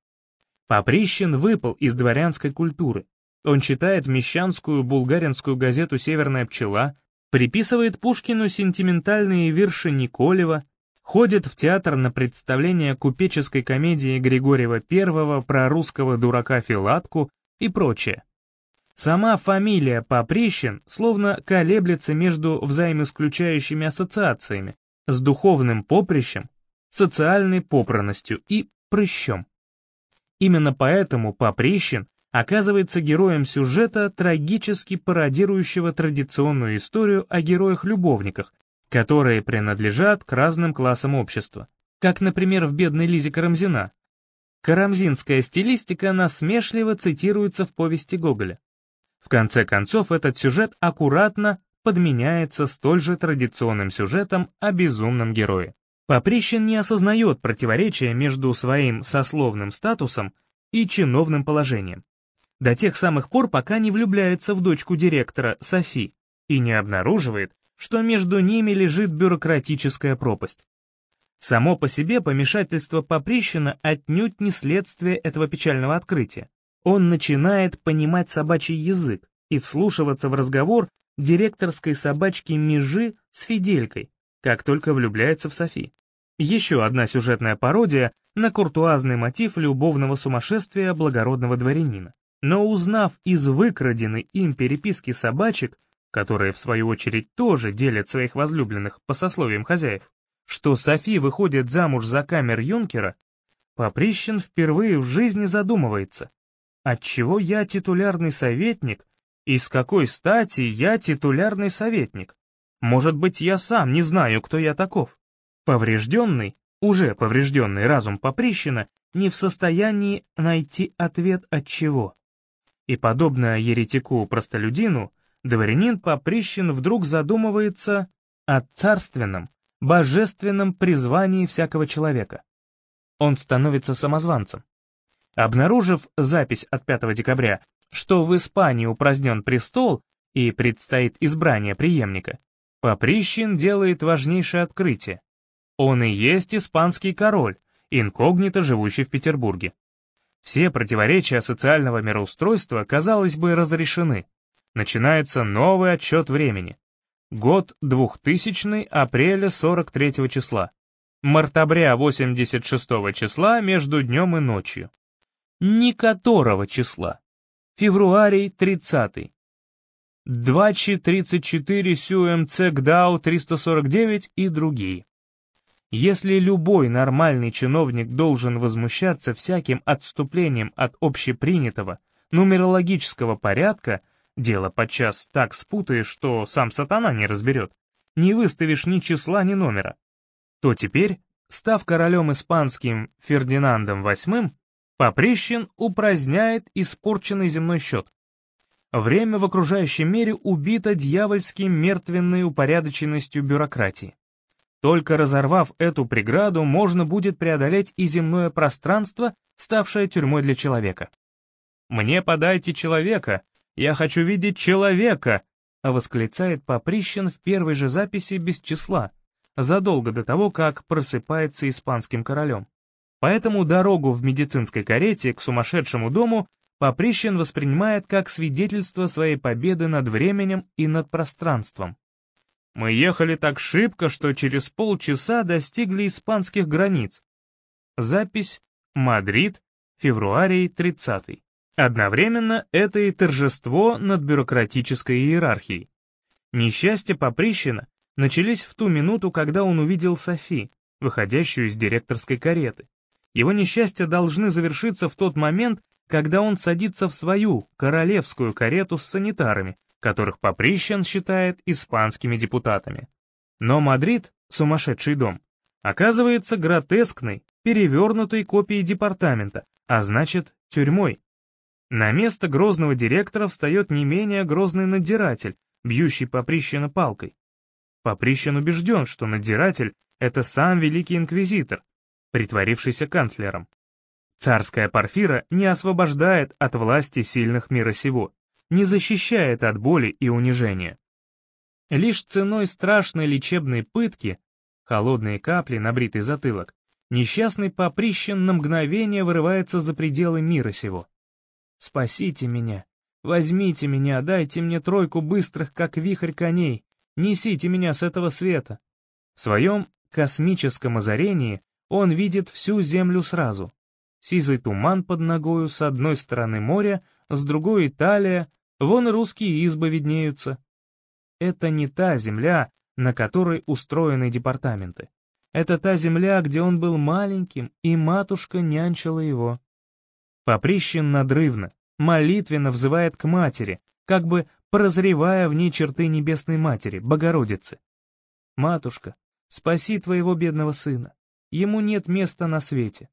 Поприщин выпал из дворянской культуры. Он читает мещанскую булгаринскую газету «Северная пчела», приписывает Пушкину сентиментальные вирши Николева, ходит в театр на представление купеческой комедии Григорьева I про русского дурака Филатку и прочее. Сама фамилия Поприщин словно колеблется между взаимоисключающими ассоциациями с духовным поприщем, социальной попранностью и прыщом. Именно поэтому Поприщин оказывается героем сюжета, трагически пародирующего традиционную историю о героях-любовниках, которые принадлежат к разным классам общества, как, например, в «Бедной Лизе Карамзина». Карамзинская стилистика насмешливо цитируется в повести Гоголя. В конце концов, этот сюжет аккуратно подменяется столь же традиционным сюжетом о безумном герое. Поприщин не осознает противоречия между своим сословным статусом и чиновным положением. До тех самых пор, пока не влюбляется в дочку директора, Софи, и не обнаруживает, что между ними лежит бюрократическая пропасть. Само по себе помешательство Поприщина отнюдь не следствие этого печального открытия. Он начинает понимать собачий язык и вслушиваться в разговор директорской собачки Межи с Фиделькой, как только влюбляется в Софи. Еще одна сюжетная пародия на куртуазный мотив любовного сумасшествия благородного дворянина. Но узнав из выкраденной им переписки собачек, которые в свою очередь тоже делят своих возлюбленных по сословиям хозяев, что Софи выходит замуж за камер юнкера, Поприщин впервые в жизни задумывается, отчего я титулярный советник и с какой стати я титулярный советник? Может быть, я сам не знаю, кто я таков? Поврежденный, уже поврежденный разум Поприщина не в состоянии найти ответ от чего. И подобно еретику-простолюдину, дворянин Поприщин вдруг задумывается о царственном, божественном призвании всякого человека. Он становится самозванцем. Обнаружив запись от 5 декабря, что в Испании упразднен престол и предстоит избрание преемника, Поприщин делает важнейшее открытие. Он и есть испанский король, инкогнито живущий в Петербурге. Все противоречия социального мироустройства, казалось бы, разрешены. Начинается новый отчет времени. Год 2000 апреля 43 числа. Мартабря 86 числа между днем и ночью. Ни которого числа. Февруарий 30. 2Ч34 СЮМЦ ГДАУ 349 и другие. Если любой нормальный чиновник должен возмущаться всяким отступлением от общепринятого нумерологического порядка, Дело подчас так спутаешь, что сам сатана не разберет. Не выставишь ни числа, ни номера. То теперь, став королем испанским Фердинандом VIII, Поприщин упраздняет испорченный земной счет. Время в окружающем мире убито дьявольским мертвенной упорядоченностью бюрократии. Только разорвав эту преграду, можно будет преодолеть и земное пространство, ставшее тюрьмой для человека. «Мне подайте человека! Я хочу видеть человека!» восклицает Поприщин в первой же записи без числа, задолго до того, как просыпается испанским королем. Поэтому дорогу в медицинской карете к сумасшедшему дому Поприщин воспринимает как свидетельство своей победы над временем и над пространством. Мы ехали так шибко, что через полчаса достигли испанских границ. Запись «Мадрид, февруарий 30 Одновременно это и торжество над бюрократической иерархией. Несчастья Поприщина начались в ту минуту, когда он увидел Софи, выходящую из директорской кареты. Его несчастья должны завершиться в тот момент, когда он садится в свою королевскую карету с санитарами, которых Поприщин считает испанскими депутатами. Но Мадрид, сумасшедший дом, оказывается гротескной, перевернутой копией департамента, а значит, тюрьмой. На место грозного директора встает не менее грозный надзиратель, бьющий Поприщина палкой. Поприщин убежден, что надзиратель — это сам великий инквизитор, притворившийся канцлером. Царская парфира не освобождает от власти сильных мира сего, не защищает от боли и унижения. Лишь ценой страшной лечебной пытки, холодные капли на бритый затылок, несчастный Поприщин на мгновение вырывается за пределы мира сего. Спасите меня! Возьмите меня, дайте мне тройку быстрых, как вихрь коней, несите меня с этого света. В своем космическом озарении он видит всю Землю сразу. Сизый туман под ногою, с одной стороны море, с другой Италия, вон русские избы виднеются. Это не та земля, на которой устроены департаменты. Это та земля, где он был маленьким, и матушка нянчила его. Поприщин надрывно, молитвенно взывает к матери, как бы прозревая в ней черты небесной матери, Богородицы. «Матушка, спаси твоего бедного сына, ему нет места на свете».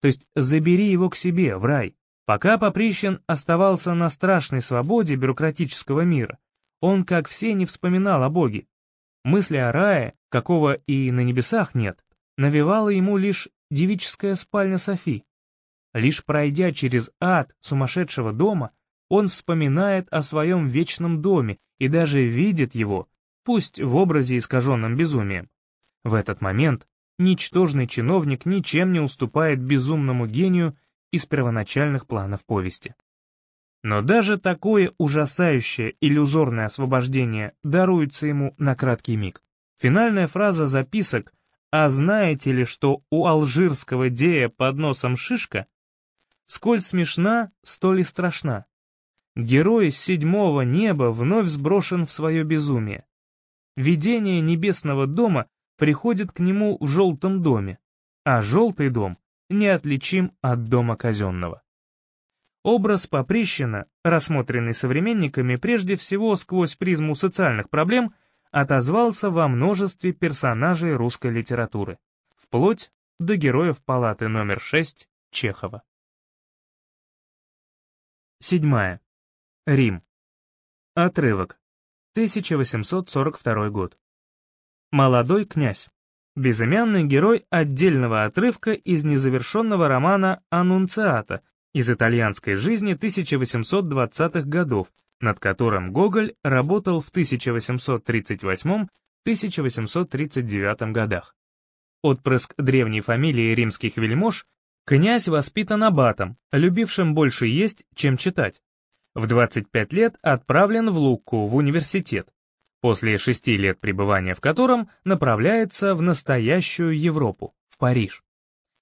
То есть забери его к себе, в рай. Пока Поприщин оставался на страшной свободе бюрократического мира, он, как все, не вспоминал о Боге. Мысли о рае, какого и на небесах нет, навевала ему лишь девическая спальня Софи. Лишь пройдя через ад сумасшедшего дома, он вспоминает о своем вечном доме и даже видит его, пусть в образе искаженном безумием. В этот момент ничтожный чиновник ничем не уступает безумному гению из первоначальных планов повести. Но даже такое ужасающее иллюзорное освобождение даруется ему на краткий миг. Финальная фраза записок «А знаете ли, что у алжирского дея под носом шишка?» Сколь смешна, столь и страшна. Герой из седьмого неба вновь сброшен в свое безумие. Видение небесного дома приходит к нему в желтом доме, а желтый дом неотличим от дома казенного. Образ Поприщина, рассмотренный современниками прежде всего сквозь призму социальных проблем, отозвался во множестве персонажей русской литературы, вплоть до героев палаты номер 6 Чехова. Седьмая. Рим. Отрывок. 1842 год. Молодой князь. Безымянный герой отдельного отрывка из незавершенного романа «Аннунциата» из итальянской жизни 1820-х годов, над которым Гоголь работал в 1838-1839 годах. Отпрыск древней фамилии римских вельмож Князь воспитан аббатом, любившим больше есть, чем читать. В 25 лет отправлен в Лукку, в университет, после шести лет пребывания в котором направляется в настоящую Европу, в Париж.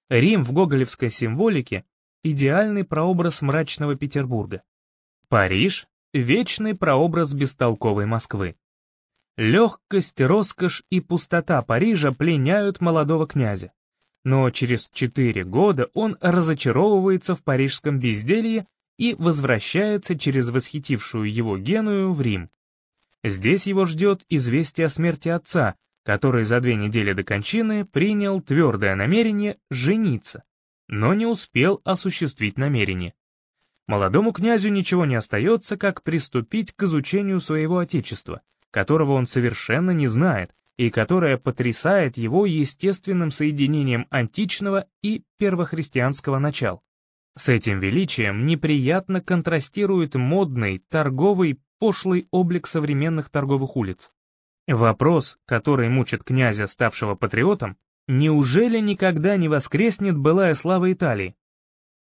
Рим в гоголевской символике — идеальный прообраз мрачного Петербурга. Париж — вечный прообраз бестолковой Москвы. Легкость, роскошь и пустота Парижа пленяют молодого князя но через четыре года он разочаровывается в парижском безделье и возвращается через восхитившую его Геную в Рим. Здесь его ждет известие о смерти отца, который за две недели до кончины принял твердое намерение жениться, но не успел осуществить намерение. Молодому князю ничего не остается, как приступить к изучению своего отечества, которого он совершенно не знает, и которая потрясает его естественным соединением античного и первохристианского начал. С этим величием неприятно контрастирует модный, торговый, пошлый облик современных торговых улиц. Вопрос, который мучит князя, ставшего патриотом, неужели никогда не воскреснет былая слава Италии?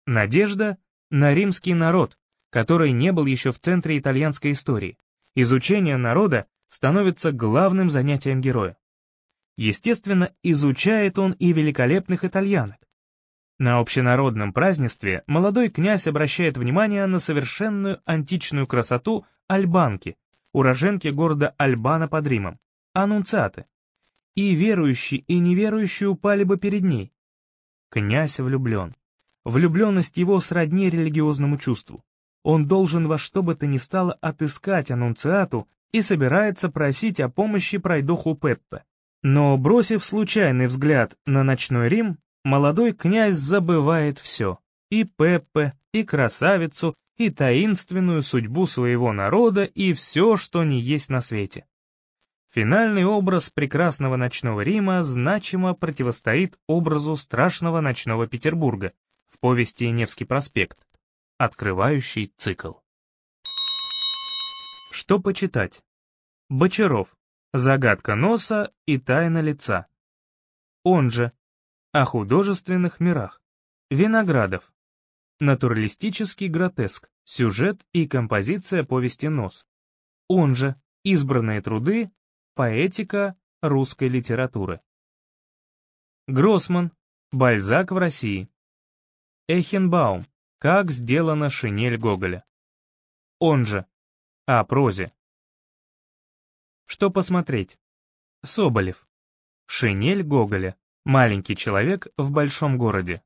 Надежда на римский народ, который не был еще в центре итальянской истории. Изучение народа становится главным занятием героя. Естественно, изучает он и великолепных итальянок. На общенародном празднестве молодой князь обращает внимание на совершенную античную красоту альбанки, уроженки города Альбана под Римом, аннунциаты. И верующие, и неверующие упали бы перед ней. Князь влюблен. Влюбленность его сродни религиозному чувству. Он должен во что бы то ни стало отыскать аннунциату и собирается просить о помощи пройдоху Пеппе. Но, бросив случайный взгляд на ночной Рим, молодой князь забывает все. И Пеппе, и красавицу, и таинственную судьбу своего народа, и все, что не есть на свете. Финальный образ прекрасного ночного Рима значимо противостоит образу страшного ночного Петербурга в повести «Невский проспект», открывающий цикл. Что почитать? Бочаров. Загадка носа и тайна лица. Он же. О художественных мирах. Виноградов. Натуралистический гротеск, сюжет и композиция повести «Нос». Он же избранные труды, поэтика русской литературы. Гроссман, Бальзак в России. Эхенбаум, как сделана шинель Гоголя. Он же, о прозе. Что посмотреть? Соболев. Шинель Гоголя. Маленький человек в большом городе.